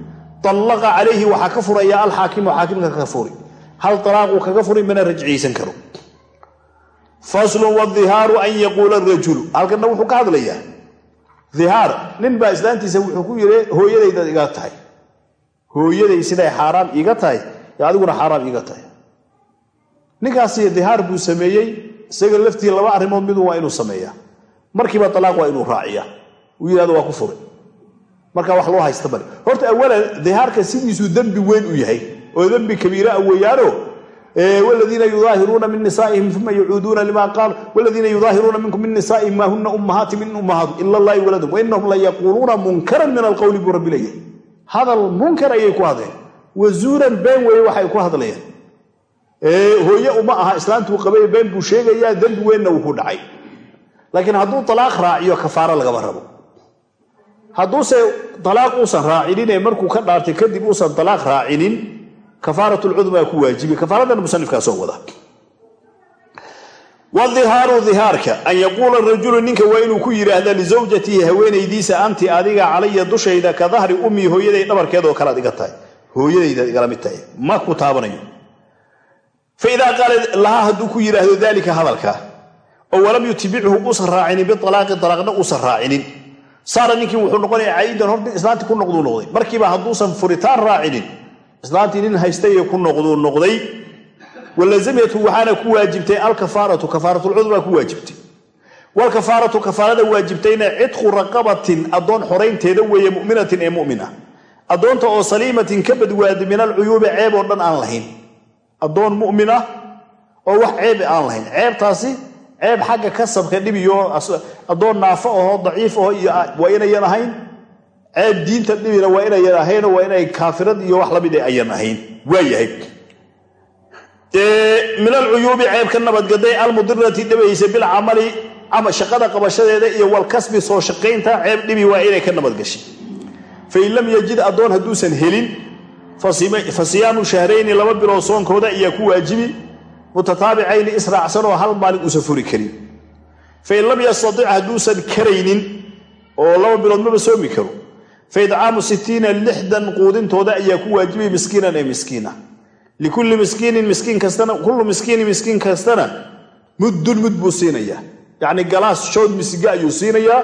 Tallaqa calayhi waxaa ka furaya alxaakimu xaakimka ka furi. Hal talaaquu kaga furi mana rajciyaysan karo. Faslun wadihaaru an yaquula rajulu halkanna wuxuu ka hadlayaa dihaar nin baa islaantiisa wuxuu ku yidhi hooyadaydaad iga tahay. Hooyaday siday xaaraam iiga tahay ee adiguna xaaraam iiga tahay. Ninkaasi dihaar buu sameeyey isaga markiiba talaaq waa inuu raaciya uu waa ku furay marka wax loo haysta male horta awalan dihaarka sidiisuu dembi weyn u yahay oo dembi kabiira a weeyaano wladiina yudaahiruuna min nisaa'ihim uma yacuuduuna lima qaal wladiina yudaahiruuna minkum min nisaa'ihim maa huna ummahaati min ummahaatu ila allahi waladum wainahum la yaquuluuna munkaran min alqowli buu rabbi leeyahay. Hadal munkar ayay ku hadleen. Wazuuran been weeye waxay ku hadlayaan hooye uma aha islaantuu qabay been buu sheegayaa dembi weynna wuu ku dhacay laakiin hadduu talaaq raaciyo kafaaro lagama rabo. Hadduuse talaaq uusan raacinin ee markuu ka dhaartay kadib uusan talaaq raacinin kafaarat lcudmaa ku waajibi kafaaradan musanifkaa soo wada. Wadihaaru dihaarka an yaquula rajulu ninka waa inuu ku yidhaahda lisawjatihi haweenaydiisa anti adiga calaya dushayda ka dahri ummii hooyaday dhabarkeeda oo kalead iga tahay. Hooyadaydaad igala mid tahay. Ma ku taabanayo. Faidaa qaala lahaa hadduu ku yidhaahdo daalika hadalka oo walam yutibichu uusan raacinin bialaaqi alaaqna uusan raacinin. Saara ninkii wuxuu noqonaya caidan hor nin ku noqduu noqday. Markiiba hadduusan furitaan raacinin islaantii nin haystay ku noqduu noqday. Walazamyatu waxaana ku waajibtay alkafaaratu kafaaratulcudmaa ku waajibtay. Walkafaaratu kafaarada waajibtayna cidqu raqabatin addoon xoraynteeda weeye muminatin ee mumin ah addoonta oo saliimatin ka badwaadi min alcuyuubi ceeb oo dhan aan lahayn. Addoon mumin oo wax ceeb aan lahayn. Ceebtaasi ceeb xagga kasabka dhibiyo addoon naafo ahoo daciif aho waa inayan ahayn? Ceeb diinta dhibina waa inayan ahayn waa inay kaafirad iyo wax la mid ayan ahayn? Waayahay min alcuyuubi ceeb ka nabadgaday almudirati dhibaysa bilcamali shaqada qabashadeeda iyo walkasbi soo shaqaynta ceeb dhibi waa inay ka nabadgashay fain lam yajid addoon hadduusan helin fa siyaamu shahrayni laba bilood soonkooda ayaa ku waajibi mutataabicayni israacsanoo hal maalin uusan furi karin. Fain lam yastatic hadduusan karaynin oo laba bilood maba soomi karo fa idcaamu sitiina lixdan quudintooda ayaa ku waajibay miskiinan ee miskiina. Likulli miskiinin miskiin kastana kullu miskiinin miskiin kastana muddun mud buu siinayaa yacni galaas shood misiga ayuu siinayaa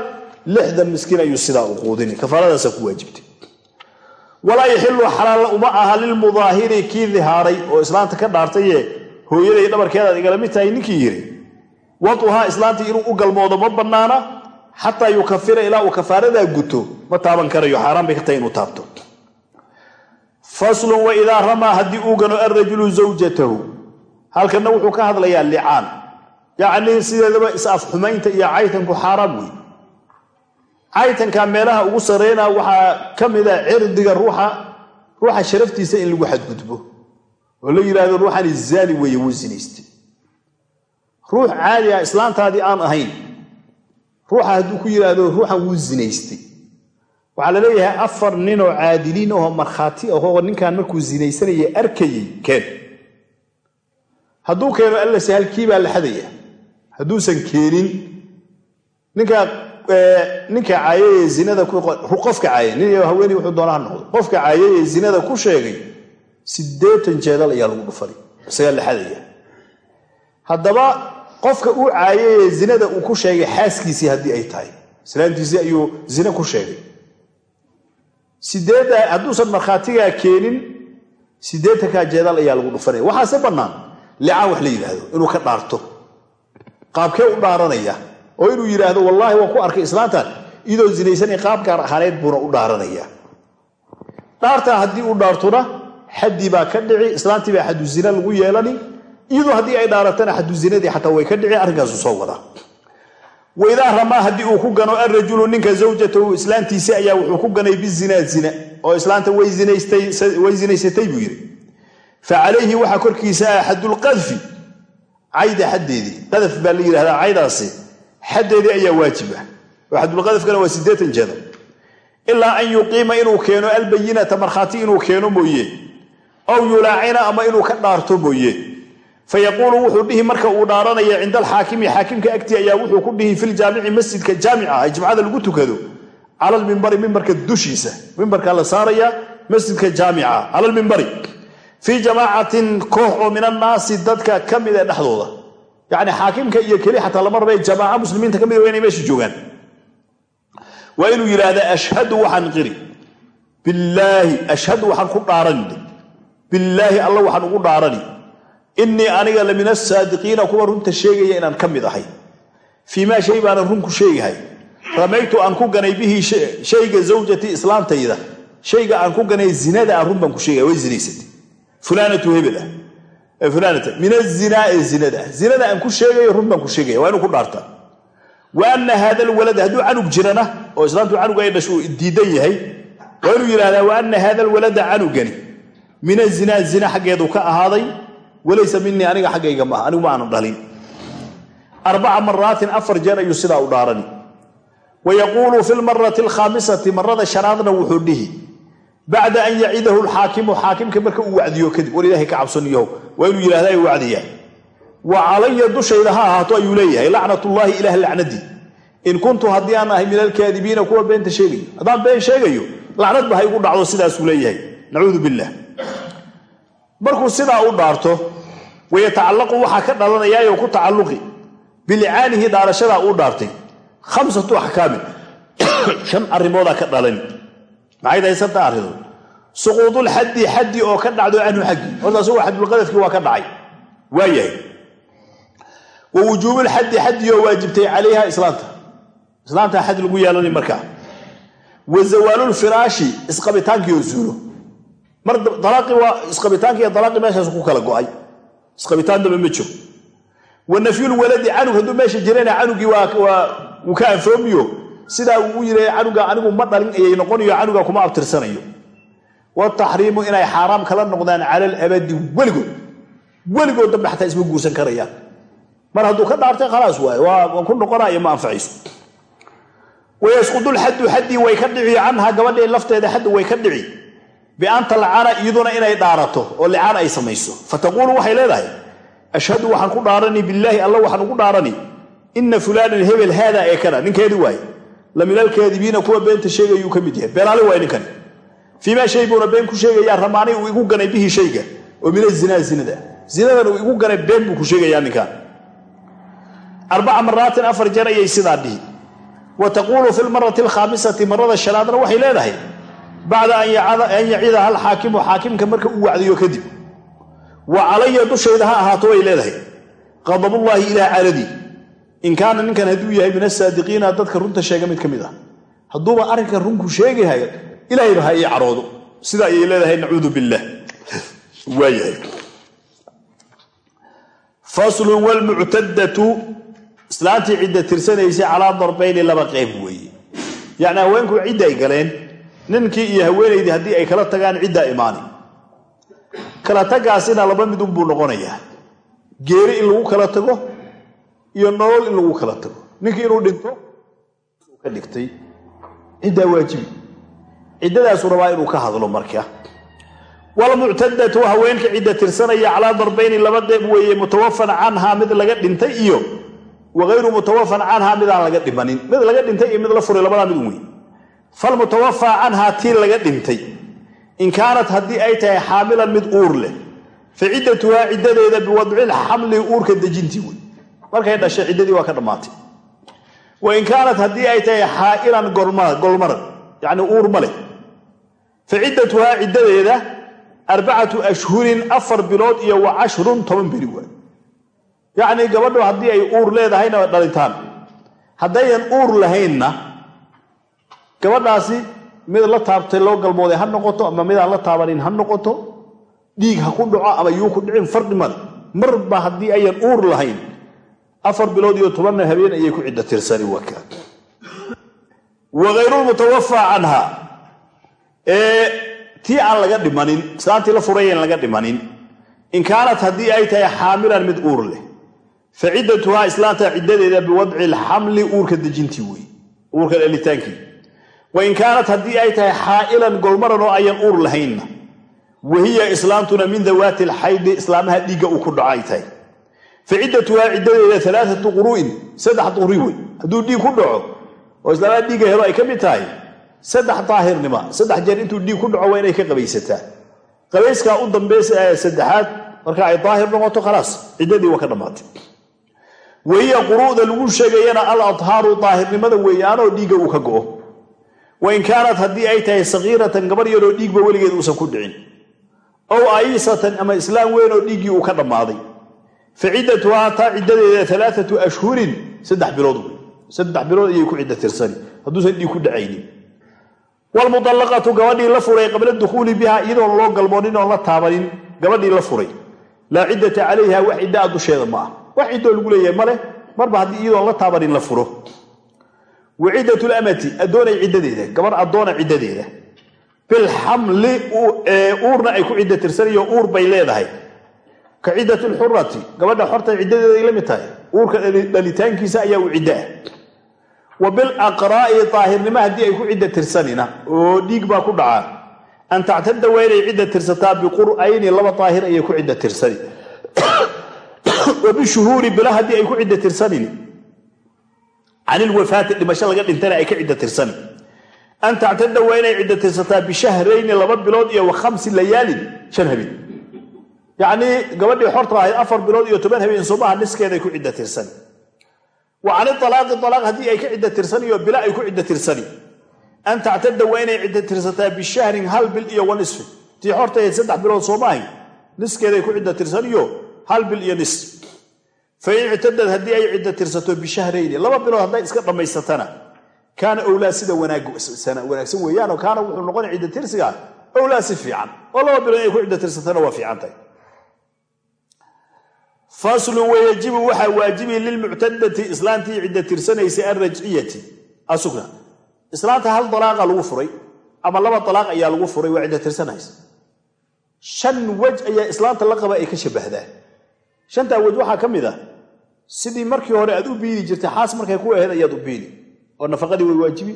lixdan miskiin ayuu sidaa u quudini. Kafaaradaasaa ku waajibtay. Walaa yaxilu xalaalla uma aha lilmudaahiri kii dihaaray oo islaanta ka dhaartaye hooyaday dhabarkeedaad igala mid tahay ninkii yiri waduhaa islaantii inuu u galmoodo ma bannaana xataa yukafira ilaa uu kafaaradaa guto ma taaban karayo xaaraan bay ka tahay inuu taabto. Faslun waidaa ramaa haddii uu gano alrajulu zawjatahu halkanna wuxuu ka hadlayaa licaan yacnii sideedaba is-afxumaynta iyo caytanku xaaraam wey caytanka meelaha ugu sarreynaa waxaa ka mid a cirdiga ruuxa ruuxa sharaftiisa in lagu xadgudbo oo la yidhaahdo ruuxani zaani weeye wuu sinaystay. Ruux caadi ah islaantaadii aan ahayn ruuxa hadduu ku yidhaahdo ruuxan wuu zinaystay waxaa la leeyahay afar ninoo caadiliin ahoo markhaati ahoo ninkan markuu zinaysanaya arkayay keen. Hadduu keeno alla sahalkii baa la xadaya. Hadduusan keenin ninka ninka caayay ee zinada qofka caayay nin haweeney wuxuu doona noqdo. Qofka caayay ee zinada ku sheegay siddeetan jeedal ayaa lagu dhufani isagaa la xadaya haddaba qofka uu caayay ee zinada uu ku sheegay xaaskiisii haddii ay tahay. Islaantiisii ayuu zine ku sheegay. Sideedda hadduusan markhaatigaa keenin siddeetankaa jeedal ayaa lagu dhufanaya waxaase bannaan licaan wax la yidhaahdo inuu ka dhaarto. Qaabkee u dhaaranaya oo inuu yidhaahdo wallaahi waan ku arkay islaantan iyadoo zinaysanay qaab gaar ahaaneed buuna u dhaaranaya. Dhaartaa haddii uu dhaartona xaddii baa ka dhici islaantii baa xaddu zina lagu yeelani iyadoo haddii ay dhaaratana xaddu zinadii xataa way ka dhici arrinkaasu soo wadaa waidaa ramaa haddii uu ku gano arajulu ninka zawjatahu islaantiisi ayaa wuxuu ku ganay bizinaa zina oo islaanta way zinaysatay buu yidhi. Fa calayhi waxaa korkiisa ah xaddulqadfi cayda xaddeedii. Qadaf baa la yidhahdaa caydaasi xaddeedii ayaa waajib ah. Oo xaddulqadafkana waa siddeetan jeeda ilaa an yuqiima inuu keeno albayinata markhaati inuu keeno mooye aw yulaacina ama inuu ka dhaarto mooye fayaquulu wuxuu dhihi marka uu dhaaranaya cinda alxaakimi xaakimka agtii ayaa wuxuu ku dhihi filjaamici masjidka jaamica ay jimcada lagu tukado cala lmimbari mimbarka dushiisa mimbarka la saaraya masjidka jaamica cala lmimbari fii jamaacatin koox oo min annaasi dadka ka mid ee dhexdooda. Yacni xaakimka iyo keli xataa lama raba jamaaca muslimiinta ka mid waa inay meesha joogaan. Waa inuu yidhaahdaa ashhadu waxaan qiri. Billaahi ashhadu waxaan ku dhaarani billaahi alla waxaan ugu dhaarani. Innii aniga la min asaadiqiina kuwa runta sheegaya inaan ka mid ahay. Fii shay baanan run ku sheegahay. Ramaytu aan ku ganay bihi shayga zawjatii islaantayda. Shayga aan ku ganay zinada aan run baan ku sheegaya way zinaysatay. Fulaanatu hebel ah. Fulaanata min azinaa ee zinada. Zinada aan ku sheegayo run baan ku sheegaya waa inuu ku dhaarta. Wa haada alwalada hadduu canug jirana oo islaantu canug ay dhasho uu diidan yahay waa inuu yidhahdaa wa haada alwalada canugani min azinaa zina xaggeedu ka ahaaday walaysa minii aniga xaggayga maaha anigu ma aanan dhalin. Arbaca maraatin afar jeer ayuu sidaa u dhaarani. Wa yaquulu fi lmarati alkhaamisati marada shanaadna wuxuu dhihi bacda an yacidahu lxaakimu xaakimka marka uu wacdiyo kadib war ilahay ka cabsaniyaho waa inuu yidhahda wacdiya wa calaya dushayda ha ahaato ayuu leeyahay lacnatullaahi ilaah lacnadii. In kuntu haddii ahay min alkaadibiina kuwa beenta sheegayo. Haddaan been sheegayo lacnad ba ha igu dhacdo sidaasuu leeyahay. Nacuudu billah markuu sidaa u dhaarto wayatacallaqu waxaa ka dhalanayaayoo ku tacalluqi. Bilicaanihi dhaarashadaa uu dhaartay. Khamsatu axkaamin. Shan arrimoodaa ka dhalani maxay tahay santa arridood suquudulxaddi xaddi oo ka dhacdo canhu xaggi. Horta asagoo xadulqadafkii waa ka dhacay. Waa yahay. Wa wujuubulxaddi xaddi oo waajibtay calayha islaanta. Islaanta xad lagu yeelani markaa. Wa zawaalulfiraashi isqabitaankii oo zuulo mar isqabitaanki iyo dalaaqi meeshaas ku kala go'ay. Isqabitaan daba ma jiro. Wa nafyulwaladi canug hadduu meesha jirana canugii wuu ka anfoomiyo sidaa uu yiri canuga anigu ma dhalin ayay noqonayo canuga kuma abtirsanayo. Wataxriimu inay xaaraam kala noqdaan cala alabadi weligood weligood dambe xataa isma guursan karayaan. Mar hadduu ka dhaartay khalaas waaye waa ku noqonayo ma anfacayso. Wayasqudulxaddu xaddii way ka dhici canha gabadhii lafteeda xaddi way ka dhici bian talcana iyaduna inay dhaarato oo licaan ay samayso. Fataquulu waxay leedahay ashhadu waxaan ku dhaarani billaahi alla waxaan ugu dhaarani. Ina fulaanan hebel haada ee kana ninkeedii waaye. La minalkaadibiina kuwa beenta sheegayuu ka mid yahay. Beenaali waay ninkani fiimaa shay buuna been ku sheegayaa ramaanay uu igu ganay bihi shayga oo min azinaa zinada. Zinadan uu igu ganay been buu ku sheegayaa ninkan arbaca maraatin afar jeer sidaa dhihi. Wa taquulu fi lmarati alkhaamisati marada shanaadna waxay leedahay bacda an yacidaha alxaakimu xaakimka marka uu wacdiyo kadib. Wa calaya dushayda ha ahaato way leedahay. Qadabullaahi ilaa caladii in kaana ninkan hadduu yahay min asaadiqiina dadka runta sheega mid ka mid ah. Hadduuba arrinkan runku sheegahay ilaahayba ha ii caroodo. Sida ayay leedahay nacuudu billaah <laughs> waayahay faslun wlmuctadatu islaantii cidda tirsanaysay calaa darbayni laba qeyb weeye. Yacni haweenku cidda ay galeen ninkii iyo haweenaydii haddii ay kala tagaan ciddaa imaani. Kala tagaasina laba mid unbuu noqonayaa geeri in lagu kala tago iyo nolol in lagu kala tago. Ninkii inuu dhinto ka dhigtay. Ciddaa waajibi. Ciddadaasuu rabaa inuu ka hadlo marka walmuctadatu haweenka cidda tirsanaya calaa darbayni laba deeb weeye mutawafan canhaa mid laga dhintay iyo wagayru mutawafan canhaa midaan laga dhimanin. Mid laga dhintay iyo mid la furay labadaa mid wey falmutawafaa canhaa tii laga dhintay. In kaanat haddii ay tahay xaamilan mid uur leh. Fa ciddatuhaa ciddadeeda biwadcil xamli uurka dejintii wey. Markay dhashay ciddadii waa ka dhammaatay. Wa in kaanat haddii ay tahay xaa'ilan golmarad yacni uur ma leh. Fa ciddatuhaa ciddadeeda arbacatu ashhurin afar bilood iyo wa cashrun toban beri waay yacnii gabadhu haddii ay uur leedahayna way dhalitaan. Haddayan uur lahaynna gabadhaasi mid la taabtay loo galmooday ha noqoto ama midaan la taabanin ha noqoto dhiig ha ku dhaco ama yuu ku dhicin fardi male marba haddii ayan uur lahayn afar bilood iyo tobanna habeen ayay ku ciddo tirsani waka wagayrulmutawafaa canha ee tii aan laga dhimanin islaantii la furayan laga dhimanin in kaanat haddii ay tahay xaamilan mid uur leh. Fa ciddatuhaa islaanta ciddadeeda biwadci alxamli uurka dejintii wey uurka dhalitaankii wa in kaanat haddii ay tahay xaa'ilan golmaran oo ayan uur lahaynna wahiya islaantuna min dawaati alxaydi islaamaha dhiigga uu ku dhaco ay tahay. Fa ciddatuhaa ciddadeeda alaaatu quru'in saddex duhri wey hadduu dhiig ku dhaco oo islaamaha dhiigga helo ay ka mid tahay saddex daahirnima saddex jeer intuu dhiig ku dhaco waa inay ka qabaysataa. Qabayskaa u dambaysa ee saddexaad marka ay daahir noqoto khalaas ciddadii waa ka ka go'o wa in kaanat haddii ay tahay sakiiratan gabar yaroo dhiigba weligeed uusan ku dhicin ow aisatan ama islaam weyn oo dhiiggii uu ka dhammaaday. Fa ciddatuhaa taa ciddadeeda alaaatu ashhurin saddex bilood wey. Saddex bilood ayay ku cidda tirsani. Hadduusan dhiig ku dhacaynin. Wlmuallaqatu gabadhii la furay qabla dukhuuli biha iyadoon loo galmoonin oon la taabanin gabadhii la furay. Laa ciddata calayha wax ciddaa dusheeda ma ah. Wax ciddoo lagu leeyahay maleh marba haddii iyadoon la taabanin la furo wa ciddat lamati addoonay ciddadeeda gabar addoona ciddadeeda. Bilxamli uurna ay ku cidda tirsanayo uur bay leedahay. Ka ciddat lxurati gabadha xorta ciddadeeday la mid tahay uurka dhalitaankiisa ayaa u cidda ah wa bilaqraa'i daahirnimo haddii ay ku cidda tirsanina oo dhiig baa ku dhacaa. An tactada waa inay cidda tirsataa biqur'ayni laba daahir ayay ku cidda tirsani. <coughs> Wa bishuhuuri bila haddii ay ku cidda tirsanin can ilwafaati dhimasho laga dhintana ay ka cidda tirsani an tactada waa inay cidda tirsataa bishahrayni laba bilood iyo wa khamsi layaalin shan habeen yacnii gabadhii xorta ahayd afar bilood iyo toban habeen sumaha niskeeday ku cidda tirsani wa can ilaaqi alaaq haddii ay ka cidda tirsaniyo bila ay ku cidda tirsani an tactada waa inay cidda tirsataa bishahrin hal bil iyo wa nisfi tii xortahayd saddex bilood soomaahay niskeeday ku cidda tirsaniyo hal bil iyo nis fa in ictadad haddii ay cidda tirsato bishahrayni laba bilood hadday iska dhammaysatana kaana owlaa sida wanaagsan weeyaanoo kaana wuxuu noqona cidda tirsiga owlaa si fiican oo laba bilood inay ku cidda tirsatana waa fiicantahay faslun wayajibu waxaa waajibi lilmuctadati islaantii cidda tirsanaysay alrajciyati asugna islaanta hal dalaaqa lagu furay ama laba dalaaq ayaa lagu furay waa cidda tirsanaysa shan wej ayaa islaanta la qaba ay ka shabahdaa shantaa wej waxaa ka mid ah sidii markii hore aad u biili jirtay xaas markay ku ahayd ayaad u biili oo nafaqadii way waajibi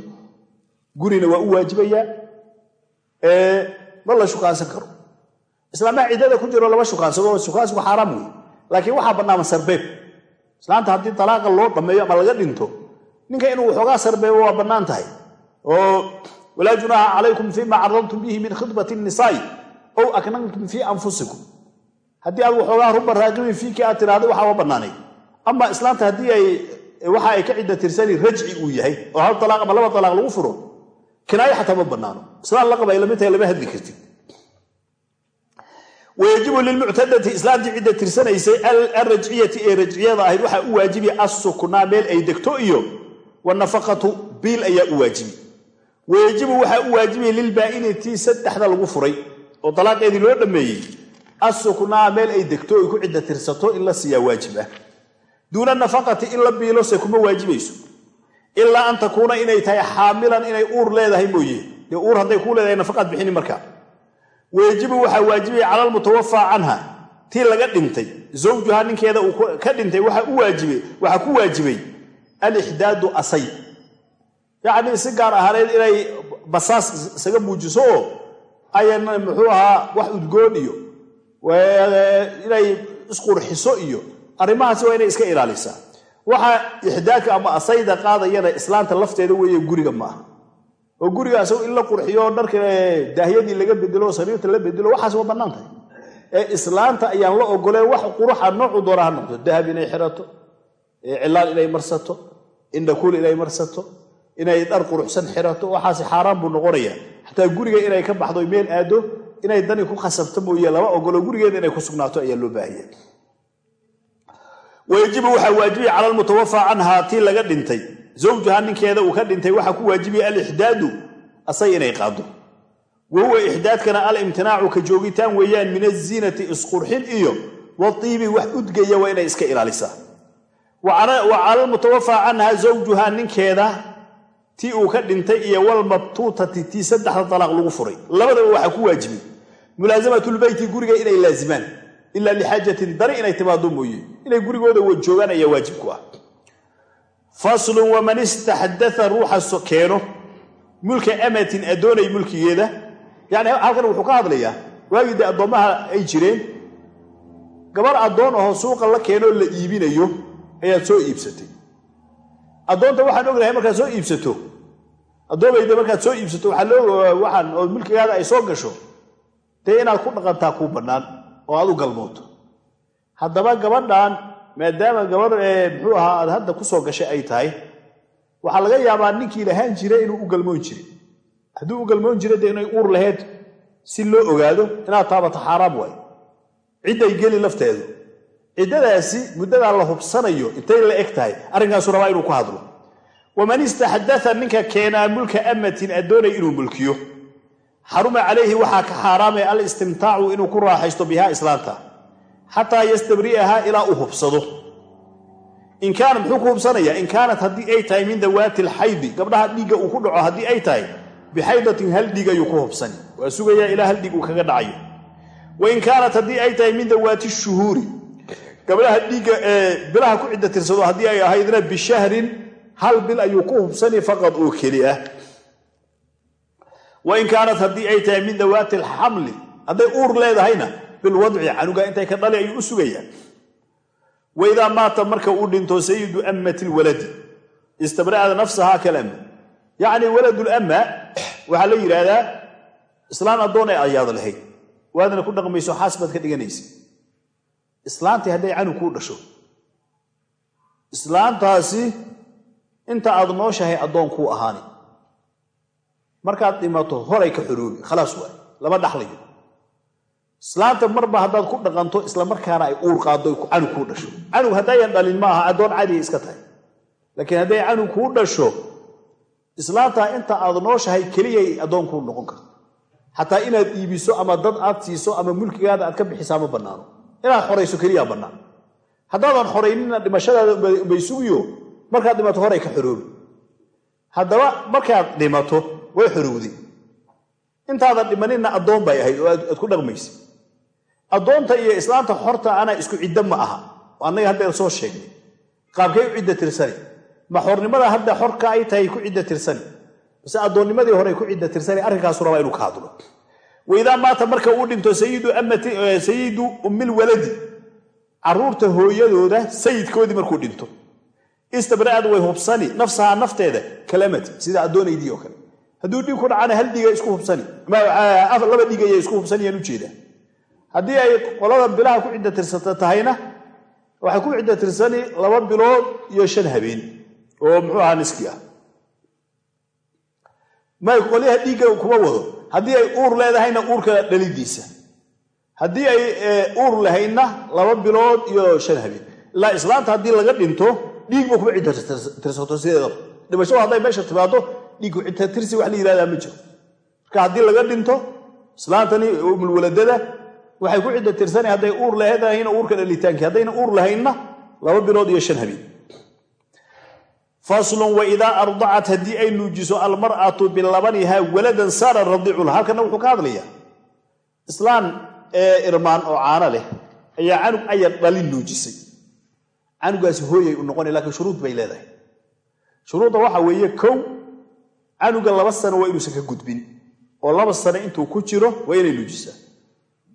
gurina waa u waajibayaa ma la shukaansan karo. Islaamaha ciddada ku jiro lama shukaansado shukaansigu xaaraam wey laakiin waxaa bannaama sarbeeb. Islaanta haddii dalaaqa loo dhammeeyo ama laga dhinto ninka inuu waxoogaa sarbeebo waa bannaan tahay. Oo walaa junaaha calaykum fima caradtum bihi min khidbati nisaa'i ow aknantum fii anfusikum. Haddii aad waxoogaa ruba raaqibin fiikii aad tiraahda waxaaba bannaanay ama islaanta haddii ay waxa ay ka cidda tirsani rajci uu yahay oo hal alaaq ama laba alaaq lagu furo kinaayo xataa ma bannaano. Islaan la qaba ay la mid tahay lama hadli kartid. Wayajibu lilmuctadati islaantii cidda tirsanaysay alrajciyati ee rajciyada ahayd waxaa u waajibi assuknaa meel ay degto iyo wanafaqatu biil ayaa u waajibi. Wayajibu waxaa u waajibi lilbaa'inati saddexda lagu furay oo dalaaqeedii loo dhammeeyey. Assuknaa meel ay degto ay ku cidda tirsato in waajib ah duuna nafaqati in la biilo se kuma waajibayso. Ilaa an takuuna inay tahay xaamilan inay uur leedahay mooye. Dee uur hadday kuu leedahay nafaqaad bixini markaa wayajibu waxaa waajibaya cala almutawafaa canha. Tii laga dhintay. Zawjuha ninkeeda uu ka dhintay waxaa ku waajibay alixdaadu asay. Yacnii si gaar ahaaneed inay basaas isaga muujiso oo muxuu ahaa wax udgoon iyo inay isqurxiso iyo arrimahaasi waa inay iska ilaalisaa. Waxa ixdaadka ama asayda qaadayana islaanta lafteeda weeye guriga ma aha. Oo guriga in la qurxiyo dharka daahyadii laga bedelo sariirta la bedelo waxaas waa bannaan tahay. Ee islaanta ayaan la ogoleen wax quruxa noocu doona ha noqdo. Dahab inay xirato cilaan inay marsato indhakuul inay marsato inay dhar quruxsan xirato waxaasi xaaraan buu noqonaya xataa guriga inay ka baxdo meel aado inay dani ku khasabto mooye lama ogolo gurigeeda inay ku sugnaato ayaa loo baahaya wayajibu waxaa waajibaya cala almutawafa canhaa tii laga dhintay. Zawjaha ninkeeda uu ka dhintay waxaa ku waajibaya alixdaadu asay inay qaado wa huwa ixdaadkana alimtinaacu ka joogitaan weeyaan min aziinati isqurxin iyo waiibi wax udgaya waa inay iska ilaalisaa. Wa cala almutawafa canha zawjuha ninkeeda tii uu ka dhintay iyo walmabtuutati tii saddexda dalaaq lagu furay. Labadaba waxaa ku waajibay mulaasamatulbeyti guriga inay laazimaan ilaa lixaajatin dari inay timaado mooye. Inay gurigooda joogaan ayaa waajib ku ah. Faslun waman istaxdaa ruuxa keeno mulka amatin addoonay mulkigeeda yani halkan wuxuu ka hadlayaa waagii dee addoommaha ay jireen gabar addoon ahoo suuqa la keenoo la iibinayo ayaad soo iibsatay. Addoonta waxaan ognahay markaad soo iibsato addoomayda markaad soo iibsato waxaan oo mulkigaada ay soo gasho dee inaad ku dhaqantaa kuu bannaan oo aad u galmooto. Haddaba gabadhan maadaama gabar muxuu ahaa aad hadda ku soo gashay ay tahay waxaa laga yaabaa ninkii lahaan jira inuu u galmoon jiray hadduu u galmoon jira dee inay uur lahayd si loo ogaado inaad taabato xaaraam waayo. Cidday geli lafteedu. Ciddadaasi muddadaa la hubsanayo intay la eg tahay arrinkaasu rabaa inuu ku hadlo. Waman istaxdaa ninka keenaa mulka amatin addoonay inuu mulkiyo xaruma calayhi waxaa ka xaaraamay alistimtaacu inuu ku raaxaysto bihaa islaanta xataa yastabri'ahaa ilaa uu hubsado in kaana muxuu ku hubsanayaa in kaanat haddii ay tahay min dawaati alxaydi gabdhaha dhiigga uu ku dhaco haddii ay tahay bixaydatin hal dhiig ayuu ku hubsani waa sugayaa ilaa hal dhiig uu kaga dhacayo wa in kaanat haddii ay tahay min dawaati shuhuuri gabdhaha dhiigga ee bilaha ku cidda tirsado haddii ay ahaydna bishahrin hal bil ayuu ku hubsani faqad oo keli ah wain kaanat haddii ay tahay min dawaati alxamli hadday uur leedahayna bilwadci canuga intay ka dhali ayuu u sugayaa waidaa maata marka uu dhinto sayidu ammati lwaladi istabra'ada nafsahaa kalama yacni waladulama waxaa la yidhaahdaa islaan addoon ee ayaad lahayd. Waadna ku dhaqmayso xaas baad ka dhiganaysa. Islaantii hadday canug kuu dhasho. Islaantaasi inta aad nooshahay addoon kuu ahaani markaad dhimato horay ka xoroobi khalaas waay. Lama dhaxlayo islaanta marba haddaad ku dhaqanto islamarkaana ay uur qaaddo canug kuu dhasho. Canug haddayan dhalin maaha addoon caadiya iska tahay. Laakiin hadday canug kuu dhasho islaantaa inta aad nooshahay keliyay addoon kuu noqon karto. Xataa inaad iibiso ama dad aad siiso ama mulkigaada aad ka bixisaa ma bannaano. Inaad xorayso keliyaa bannaan. Haddaadan xoraynina dhimashadaada bay sugiyo markaad dhimato horay ka xoroobi haddaba markaad dhimato way xorowday. Intaadan dhimaninna addoon bay ahayd oo aad ku dhaqmaysa addoonta iyo islaamta xorta ana isku ciddo ma aha. Oo annaga haddeer soo sheegnay. Qaabkay u cidda tirsani ma xornimada hadda xorka ay tahay ku cidda tirsani base addoonnimadii hore ku cidda tirsani arrinkaasu rabaa inuu ka hadlo. Waidaa maata marka uu dhinto sayidu ummil waladi carruurta hooyadooda sayidkoodii markuu dhinto. Istabra'ad way hubsani nafsahaa nafteeda kalamati sida addoonaydii oo kale hadduu dhiig ku dhacana hal dhiiga isku hubsani. Laba dhiig ayay isku hubsanayaan u jeedaa haddii ay qolada bilaha ku cidda tirsata tahayna waxay ku cidda tirsani laba bilood iyo shan habeen oo muxuu ahaa niski ah. Qolyaha dhiigga kuma wado. Haddii ay uur leedahayna uurka dhalidiisa. Haddii ay uur lahaydna laba bilood iyo shan habeen. Ilaa islaamta haddii laga dhinto dhiigba kuma cidda tirsato sideedaba. Dhimashadu hadday meesha timaado dhiigku cidda tirsi wax la yihahdaa ma jiro. Marka haddii laga dhinto islaantani umulwaladada waxay ku cidda tirsani hadday uur laheedahayna uurka dhalitaanki haddayna uur lahaynna laba bilood iyo shan habeen. Faslun waidaa ardacat haddii ay nuujiso almar'atu bilabaniha waladan saara radiicula halkana wuxuu ka hadlayaa. Islaan irmaan oo caano leh ayaa canug ayar dhalin nuujisay. Canugaasi hooyay u noqona lakiin shuruud bay leedahay. Shuruudda waxa weeye kow canuga laba sano waa inuusan ka gudbin oo laba sane intuu ku jiro waa inay nuujisaa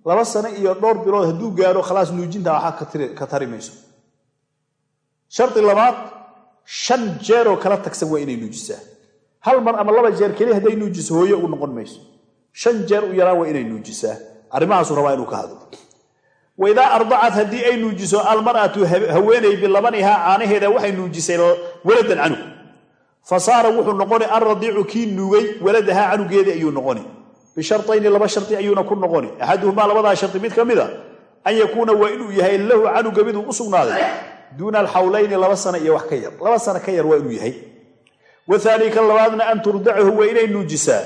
laba sane iyo dhowr bilood hadduu gaaro khalaas nuujinta waxaa ka tari mayso. Shardi labaad shan jeeroo kala tagsan waa inay nuujisaa hal mar ama laba jeer keliya hadday nuujiso hooye u noqon mayso. Shan jeer u yaraan waa inay nuujisaa arrimahaasuu rabaa inuu ka hadlo. Wa idaa ardacat haddii ay nuujiso almar'atu haweeney bilabanihaa caanaheeda waxay nuujisay waladan canug fa wuxuu noqoni alradiicu kii nuugay waladahaa canugeedii ayuu noqoni. Bishartayni laba shardi ayuuna ku noqoni. Axaduhumaa labadaa shardi mid ka mida an yakuuna waa inuu yahay lahu canuga miduu u sugnaaday duuna alxawlayni laba sana iyo wax ka yar. Laba sana ka yar waa inuu yahay. Wahaani kan labaadna an turdachu waa inay nuujisaa.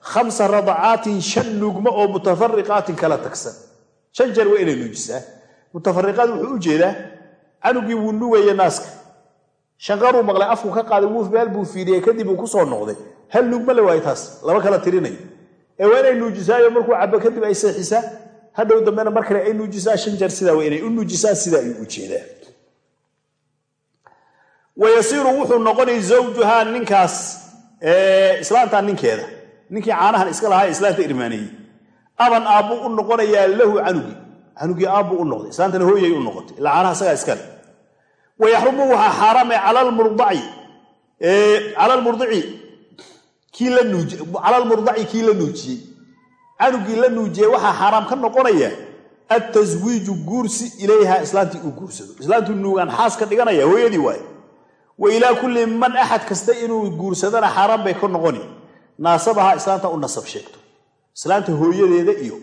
Khamsa radacaatin shan nuugmo oo mutafariqaatin kala tagsan. Shan jeer waa inay nuujisaa. Mutafariqaad wuxuu u canugii wuu nugaya naaska shanqaruu maqlay afku ka qaaday wuuf meel buu fiidiyey kadib uu ku soo noqday. Hal nuugma le waayo taas laba kala tirinayo ee waa inay nuujisaayo markuu cabo kadib ay seexisaa. Hadhow dambena mar kale ay nuujisaa shan jeer sidaa waa u nuujisaa sidaa ayuu u jeedaa. Wayasiiru wuxuu noqonay zawjuhaa ninkaas islaantaa ninkeeda. Ninkii caanahan iska lahaa islaanta irmaaneeyey aban aabbuu u noqonayaa lahu canugii canugii aabbuu u noqday. Islaantana hooyay u noqotay. Ilaa wayaxrumu waxaa xaaraamay cala almurdaci kii la nuujiyey. Canugii la nuujiyey waxaa xaaraam ka noqonaya attaswiiju guursi ilayha islaantii uu guursado. Islaantuu nuugaan xaas ka dhiganaya hooyadii waaye. Wa ilaa kulli man axad kasta inuu guursadana xaaraan bay ka noqoni. Naasabaha islaanta u nasab sheegto. Islaanta hooyadeeda iyo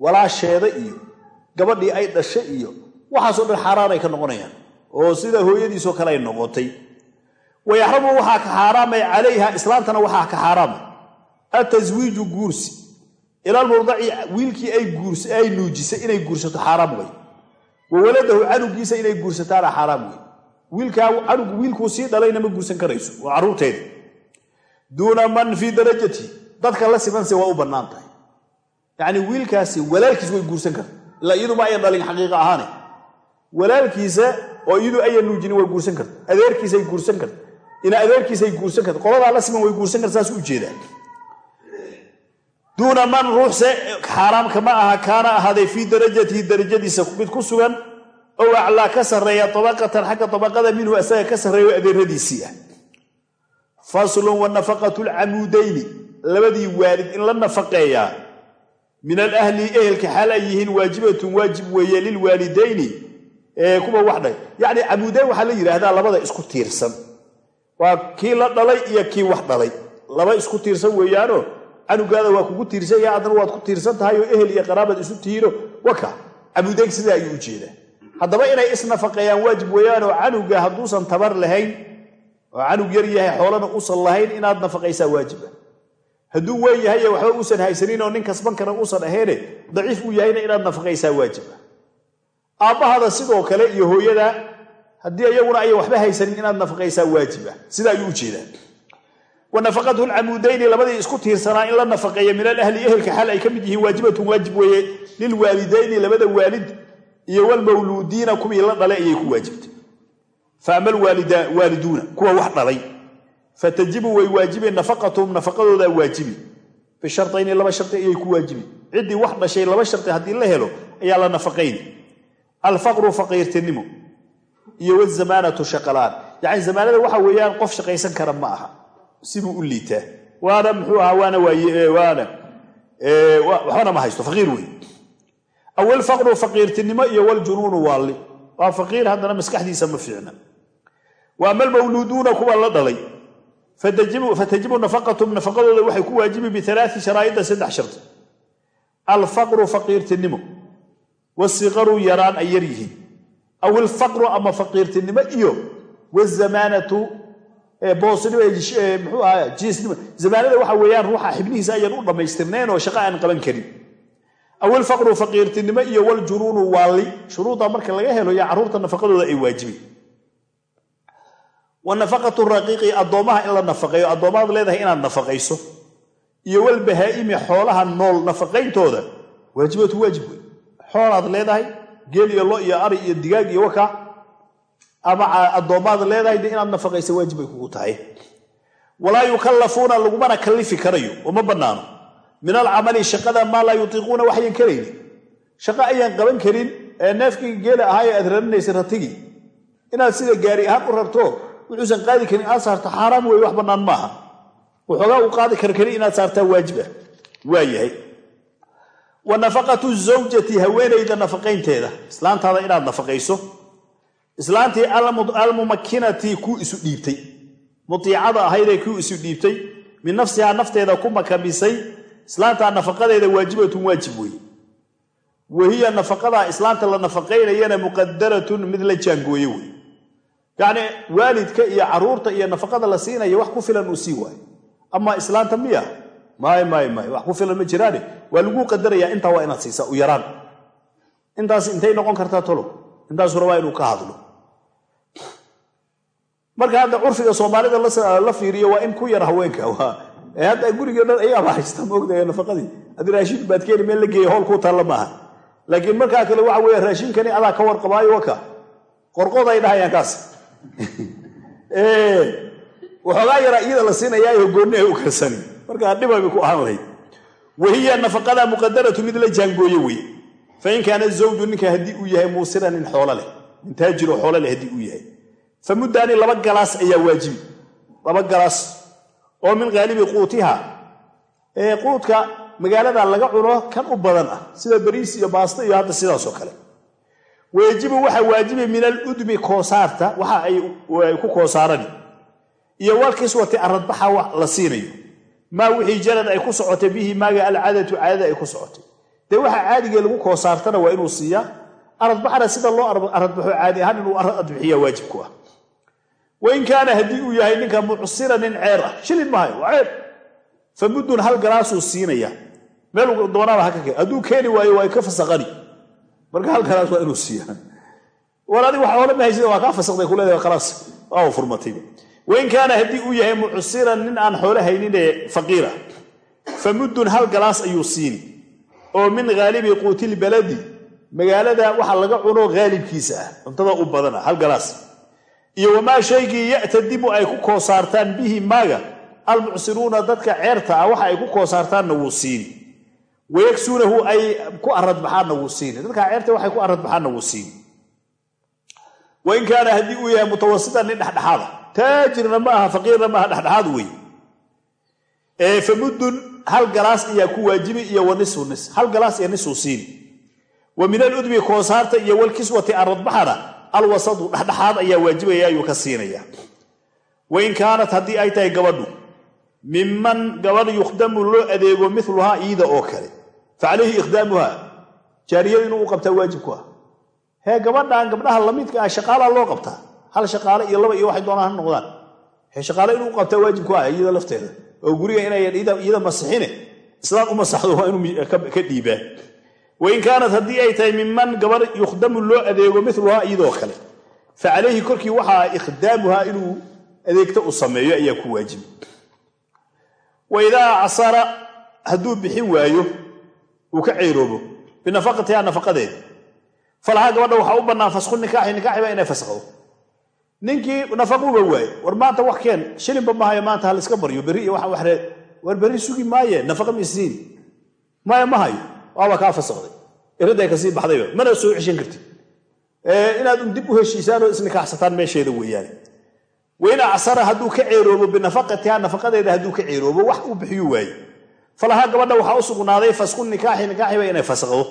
walaasheeda iyo gabadhii ay dhasha iyo waxaasoo dhan xaaraanay ka noqonayaan oo sida hooyadiisoo kale ay noqotay. Wayaxramu waxaa ka xaaraamay calayha islaantana waxaa ka xaaraamay ataswiiju guursi. Ilalmurdaci wiilkii ay nuujisay inay guursato xaaraam wey wa canugiisa inay guursataana xaaraam wey wiilkaa canugu wiilkuu sii dhalayna ma guursan karayso waa carruurteeda duuna man fii darajati. Dadka la simanse waa u bannaan tahay. Yacnii wiilkaasi walaalkiis way guursan karta. Ilaa iyaduma ayan dhalin xaqiiqa ahaane. Walaalkiisa oo iyadu ayan nuujinin way guursan karta. Adeerkiisay guursan karta. Ina adeerkiisay guursan karta. Qoladaa la siman way guursan karta saas u jeedaa duuna man ruuxse xaaraamka ma aha kaana ahaaday fii darajatihi darajadiisa mid ku sugan ow aclaa ka sarreeya abaqatan xagga abaqada minhu asaga ka sarreeyo adeeradiisii ah. Faslun wa nafaqatu lcamuudayni labadii waalid in la nafaqeeyaa min alahli ehelka xaal ay yihiin waajibatun waajib weeye lilwaalidayni kuwa wax dhay. Yacni camuudayn waxaa la yidhaahdaa labada isku tiirsan. Waa kii la dhalay iyo kii wax dhalay. Laba isku tiirsan weeyaano canugaada waa kugu tiirsan yaha adna waad ku tiirsan tahay oo ehel iyo qaraabad isu tihiino waka camuudayn sidaa ayuu u jeedaa. Haddaba inay isnafaqeeyaan waajib weeyaanoo canuga hadduusan tabar lahayn oo canug yar yahay xoolana uusan lahayn inaad nafaqaysaa waajiba hadduu weyn yahay waxba uusan haysanin oo nin kasban kara uusan ahayne daciif uu yahayna inaad nafaqaysaa waajiba aabbahada sidoo kale iyo hooyada haddii iyaguna ayan waxba haysanin inaad nafaqaysaa waajiba. Sida ayuu u jeedaa. Wa nafaqatu lcamuudayni labadii isku tiirsanaa in la nafaqeeya min alahli ehelka xal ay ka mid yihiin waajibatun waajib weeye. Lilwaalidayni labada waalid iyo walmawluudiina kuwii la dhalay ayay ku waajibtay. Faama alwaaliduuna kuwa wax dhalay. Fatajibu way waajibeen nafaqatuhum nafaqadoodaa waajibi. Bishartayni laba sharti ayay ku waajibi. Ciddii wax dhashay laba sharti haddii la helo ayaa la nafaqayni alfaqru faqiirtinimo iyo wazamaanatu shaqalaan. Yacni zamaanada waxa weeyaan qof shaqaysan kara ma aha. Sibuu u liitaa waana muxuu ahaa waana waana waxbana ma haysto faqiir wey aw ilfaqru faqiirtinimo iyo waljunuunu waalli. Waa faqiir haddana maskaxdiisa ma fiicna. Wa ama almawluuduuna kuwa la dhalay. Fatajibu nafaqatum nafaqadooda waxay ku waajibi bialaai sharaa'ida saddex sharti. Alfaqru faqiirtinimo wasiqaru yaraan ay yar yihiin. Aw ilfaqru ama faqiirtinimo iyo wazamaanatu boosnimo muxuu ahaa jiisnimo. Zamaanada waxa weeyaan ruuxa xibnihiisa ayaan u dhammaystirnayn oo shaqo aan qaban karin. Aw ilfaqru faqiirtinimo iyo waljunuunu waalli shuruudda marka laga helo yaa carruurta nafaqadooda ay waajibi wa raqiiqi addoommaha in la nafaqeeyo addoommaad leedahay inaad nafaqayso. Iyo walbahaa'imi xoolaha nool nafaqayntooda waajibatu waajib wey xoolaad leedahay geel iyo lo iyo ari iyo digaag iyo waka ama addoommaad leedahay de inaad nafaqaysa waajib bay kugu tahay. Walaa yukallafuuna lagumana kallifi karayo oo bannaano. Min alcamali shaqada maa laa yutiiquuna waxyan karayni. Shaqo ayaan qaban karin ee neefkii geela ahaayee aad rarinaysa ratigii. Inaad sida gaari ahaan u rarto wuxuusan qaadi karin aad saarto xaaraam wey wax bannaan maaha. Waxoogaa uu qaadi kar kari inaad saartaa waajib ah waa yahay wa nafaqatu zawjati haweenayda nafaqaynteeda islaantaada inaad nafaqayso. Islaantii almumakinati kuu isu dhiibtay. Mutiicada ahaydee kuu isu dhiibtay. Min nafsihaa nafteeda ku makamisay. Islaantaa nafaqadeeda waajibatun waajib weeye. Wahiya nafaqadaa islaanta la nafaqaynayana muqadaratun mid la jaangooye wey yacni waalidka iyo carruurta iyo nafaqada la siinaya wax ku filan uu sii waayo. Ama islaanta miya maay maay maay wax ku filan ma jiraane waa laguu qadarayaa intaa waa inaad siisaa u yaraan. Intaas intay noqon kartaa tolo. Intaasu rabaa inuu ka hadlo. Marka hadda curfiga soomaalida la fiiriyo waa in ku yar haweenka. Hadda gurigii dhan ayaaba haysta maogtahay nafaqadii. Adi raashin baad keeni meel la geeya howl kuu taalla maaha. Laakiin markaa kale waxa weeye raashinkani adaa ka warqabaayo waka. Qorqood ay dhahayaan kaas. <laughs> Waxoogaa yaraa iyada la siinayaayo goonni ay u karsani markaa dhibabay ku ahaan lahayd wahiya nafaqada muqadaratu mid la jaangooye weye fain kaana zawju ninka haddii uu yahay muusiran nin xoolo leh nin taajiro xoolo leh haddii uu yahay. Fa muddaani laba galaas ayaa waajibi laba galaas oo min haalibi quutiha. Ee quudka magaalada laga cuno kan u badan ah sida bariis iyo baasto iyo hadda sidaasoo kale. Wayajibu waxaa waajibi min aludmi koosaarta waxa ay ku koosaarani iyo walkiswati aradbaxa la siinayo maa wixii jarad ay ku socotay bihi maaga alcaadatu caadada ay ku socotay. Dee waxa caadigee lagu koosaartana waa inuu siiyaa aradbaxana sida loo aradbaxo caadi ahaan inuu aradbixiya waajib ku ah. Wain kaana haddii uu yahay ninka mucsira nin ceer ah shilin mahayo waa ceer fa hal galaasuu siinaya. Meel doonaaba haka keen hadduu keeni waayo waa ka fasaqani. Marka hal galaas waa inuu siiya. War adig wax oole mahaysida waa kaa fasaqday kuleedahay khalaas. Waa u furmatay wain kaana haddii uu yahay mucsiran nin aan xoole hayninee faqiira. Fa muddun hal galaas ayuu siini. Oo min haalibi quutilbaladi magaalada waxa laga cuno haalibkiisa ah cuntada u badana hal galaas. Iyo wamaa shaygii ya'tadimu ay ku koosaartaan bihi maaga almucsiruuna dadka ceerta ah waxa ay ku koosaartaanna wuu siini. Wayagsuunahu ay ku aradbaxaanna wuu siini. Dadka ceerta waxay ku aradbaxaanna wuu siini. Wain kaana haddii mutawasitan nin dhexdhexaada taajirna ma aha faqiirna maaha dhexdhexaad wey ee fa muddun hal galaas ayaa ku waajibi iyo wa nisfu nis hal galaas iyo nisuu siini wa min aludmi koosaarta iyo walkiswati aradbaxana alwasadu dhexdhexaad ayaa waajibaya ayuu ka siinaya. Wain kaanat haddii ay tahay gabadhu miman gabadh yukhdamu loo adeego miluhaa iida oo kale. Fa calayhi ikhdaamuha jaariyada inuu u qabtaa waajib ku ah. Hee gabadhan gabdhaha lamidka ah shaqaalaa loo qabtaa hal shaqaale iyo laba iyo waxay doonaan ha noqdaan. Shaqaale inuu qabtaa waajib ku ah iyada lafteeda. Oo guriga inayan iyada masixine. Islaan u masaxdo waa inuu ka dhiibaa. Wain kaanat haddii ay tahay miman gabadh yukhdamu loo adeego miluhaa iyadoo kale fa calayhi korkii waxaa ikhdaamuha inuu adeegto u sameeyo ayaa ku waajibi wa idaa casara hadduu bixin waayo uu ka ceyroobo binafaqatiha nafaqadeeda. Falahaa gabadha waxaa u bannaan fasku nikaaxi nikaaxiba inay fasqdo ninkii nafaquuba waaye war maanta wax keen shilinba mahayo maanta ha laiska baryo. Berri iyo waxa waxreed war berri sugi maaye nafaqa misiin maya ma hayo. Waaba kaa fasaqday iriday ka sii baxdayba mana soo ceshan kartid inaad un dib u heshiisaan oo isnikaaxsataan meesheeda weeyaane. Waina casara hadduu ka ceeroobo binafaqatiha nafaqadeeda hadduu ka ceeroobo wax uu bixiyu waaye falahaa gabadha waxaa u sugnaaday fasku nikaaxi nikaaxiba inay fasaqdo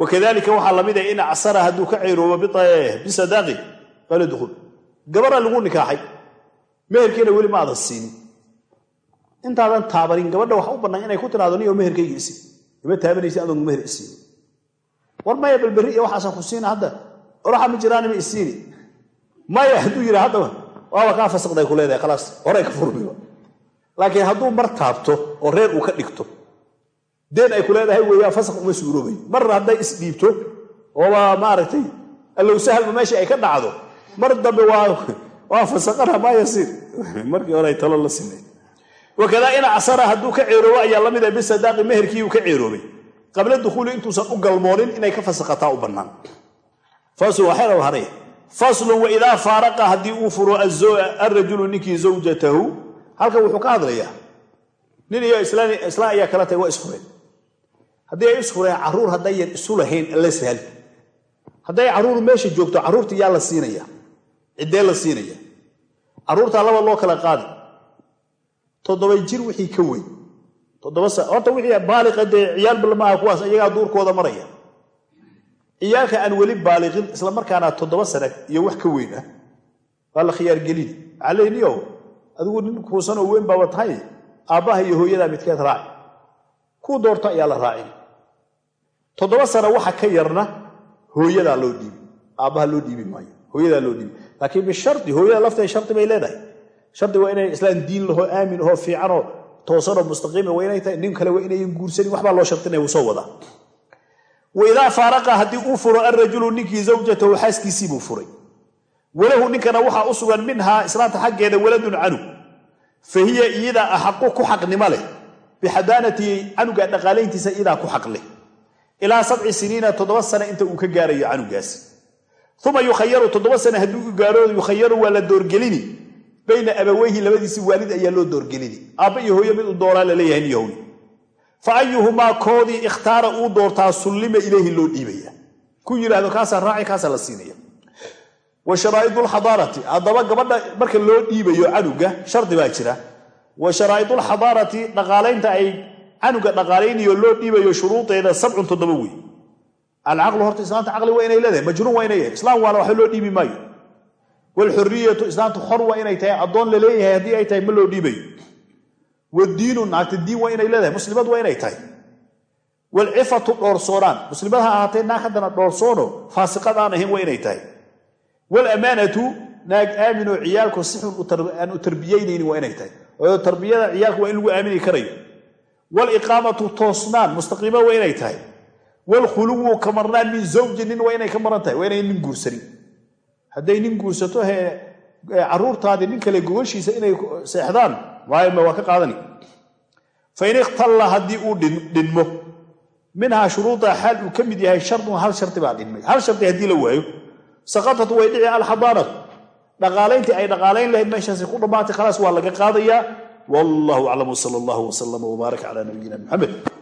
wakadalika waxaa la mid ah in casara hadduu ka ceeroobo bisadaaqi fala dukhul gabadha lagu nikaaxay. Meherkiina weli ma adan siinin. Intaadan taabanin gabadha waxa u bannaan inay ku tiraado niyo meherkayga isi ima taabanaysa adoon meher isiini war maya balberri iyo waxaasaan ku siina hadda? Oraxa ma jiraanima isiini maya hadduu yidha haddaba waaba kaa fasaqday ku leedahay khalaas. Horay ka furmiba laakiin hadduu mar taabto oo reer uu ka dhigto deen ay ku leedahay weeyaa fasaq uma suuroobay marna hadday isdhiibto ooba maaragtay allow sahalma meesha ay ka dhacdo mar dambe waa fasaqana maa yasiir markii hore ay talo la sinay. Wakadaa ina casara hadduu ka ceeroobo ayaa la mida bisadaaqi meherkii uu ka ceeroobay qabla dukhuuli intuusan u galmoonin inay ka fasaqataa u bannaan. Faslun waidaa faaraqa haddii uu furo arajulu ninkii zawjatahu. Halkan wuxuu ka hadlayaa. Nin iyo islaan ayaa kala tahay waa isfureen haddii ay isfureen carruur haddayan isu lahayn alla sahli hadday carruur meesha joogto carruurta yaa la siinaya ciddee la siinaya. Carruurtaa laba loo kala qaadi. Toddoba jir wixii ka weyn. Toddoba sa horta wixii baaliqa dee ciyaalba maaha kuwaas iyagaa duurkooda maraya. Ciyaalka aan weli baaliqin isla markaana toddoba sane iyo wax ka weyn ah. Waa la khiyaargelini caleyniyow adigu nin kuusan oo weyn baaba tahay. Aabbaha iyo hooyadaa midkeed raaci. Kuu doorto ayaa la raacin. Toddoba sano waxa ka yarna hooyadaa loo dhiibi. Aabbaha loo dhiibi maayo hooyadaa loo dhiibi laakiin bishari hooyada lafteeda shardi bay leedahay. Shardi waa inay islaan diin lahoo aamin ahoo fiicanoo toosanoo mustaqiima waa inay tahay nin kale waa inayan guursanin waxbaa loo shardinaya wuu soo wadaa. Waidaa faaraqa haddii uu furo alrajulu ninkii zawjatahu xaaskiisiibuu furay. Walahu ninkana waxaa u sugan minhaa islaanta xaggeeda waladun canug fa hiya iyada axaqu ku xaqnimo leh. Bixadaanatihi canuga dhaqaalayntiisa iyadaa ku xaq leh. Ilaa sabci siniina toddoba sane inta uu ka gaarayo canugaasi uma yukhayaru toddoba sane haddii u gaaro yukhayaru waa la doorgelini. Bayna abaweyhi labadiisii waalid ayaa loo doorgelini. Aabba iyo hooyo mid u dooraa la leeyahay niyahowi fa ayuhumaa koodii ikhtaara uu doortaa sullima ileyhi loo dhiibaya. Ku yidhaahdo kaasaa raaci kaasaa la siinaya. Wa sharaaidulxadaarati haddaba gabadha marka loo dhiibayo canuga shardi baa jira. Wa sharaa'idulxadaarati dhaqaalaynta ay canuga dhaqaalaynayo loo dhiibayo shuruudeeda sabcun alcaqlu horta islaanta caqli waa inay leedahay majnuun waa inay yahay islaam waana waxba loo dhiibi maayo. Waalxuriyatu islaantu xor waa inay tahay addoon la leeyahay haddii ay tahay ma loo dhiibayo wadiinu naagta diin waa inay leedahay muslimad waa inay tahay. Waalcifatu dhoorsoonaan muslimad ha ahaatee naag haddana dhoorsoono faasiqad aan ahayn waa inay tahay. Waalamaanatu naag aaminoo ciyaalku si xun aan u tarbiyeynaynin waa inay tahay. Oo tarbiyada ciyaalka waa in lagu aamini karayo. Waliqaamatu toosnaan mustaqiima waa inay tahay waalkhuluwu ka marnaan min zawji nin waa inay ka maran tahay waa inay nin guursanin hadday nin guursato he caruurtaadii nin kale gogoshiisa inay seexdaan maayma waa ka qaadani fain ikhtalla haddii uu dhinmo minhaa shuruudaa xaal uu ka mid yahay shardun hal shardi baa dhinmay hal shardi haddii la waayo saqatat way dhici alxadaanatu dhaqaalayntii ay dhaqaalayn lahayd meeshaasi ku dhammaatay khalaas waa laga qaadayaa wallahu aclam wsala allahu wsalama wbaarak cala nabiyina muxamed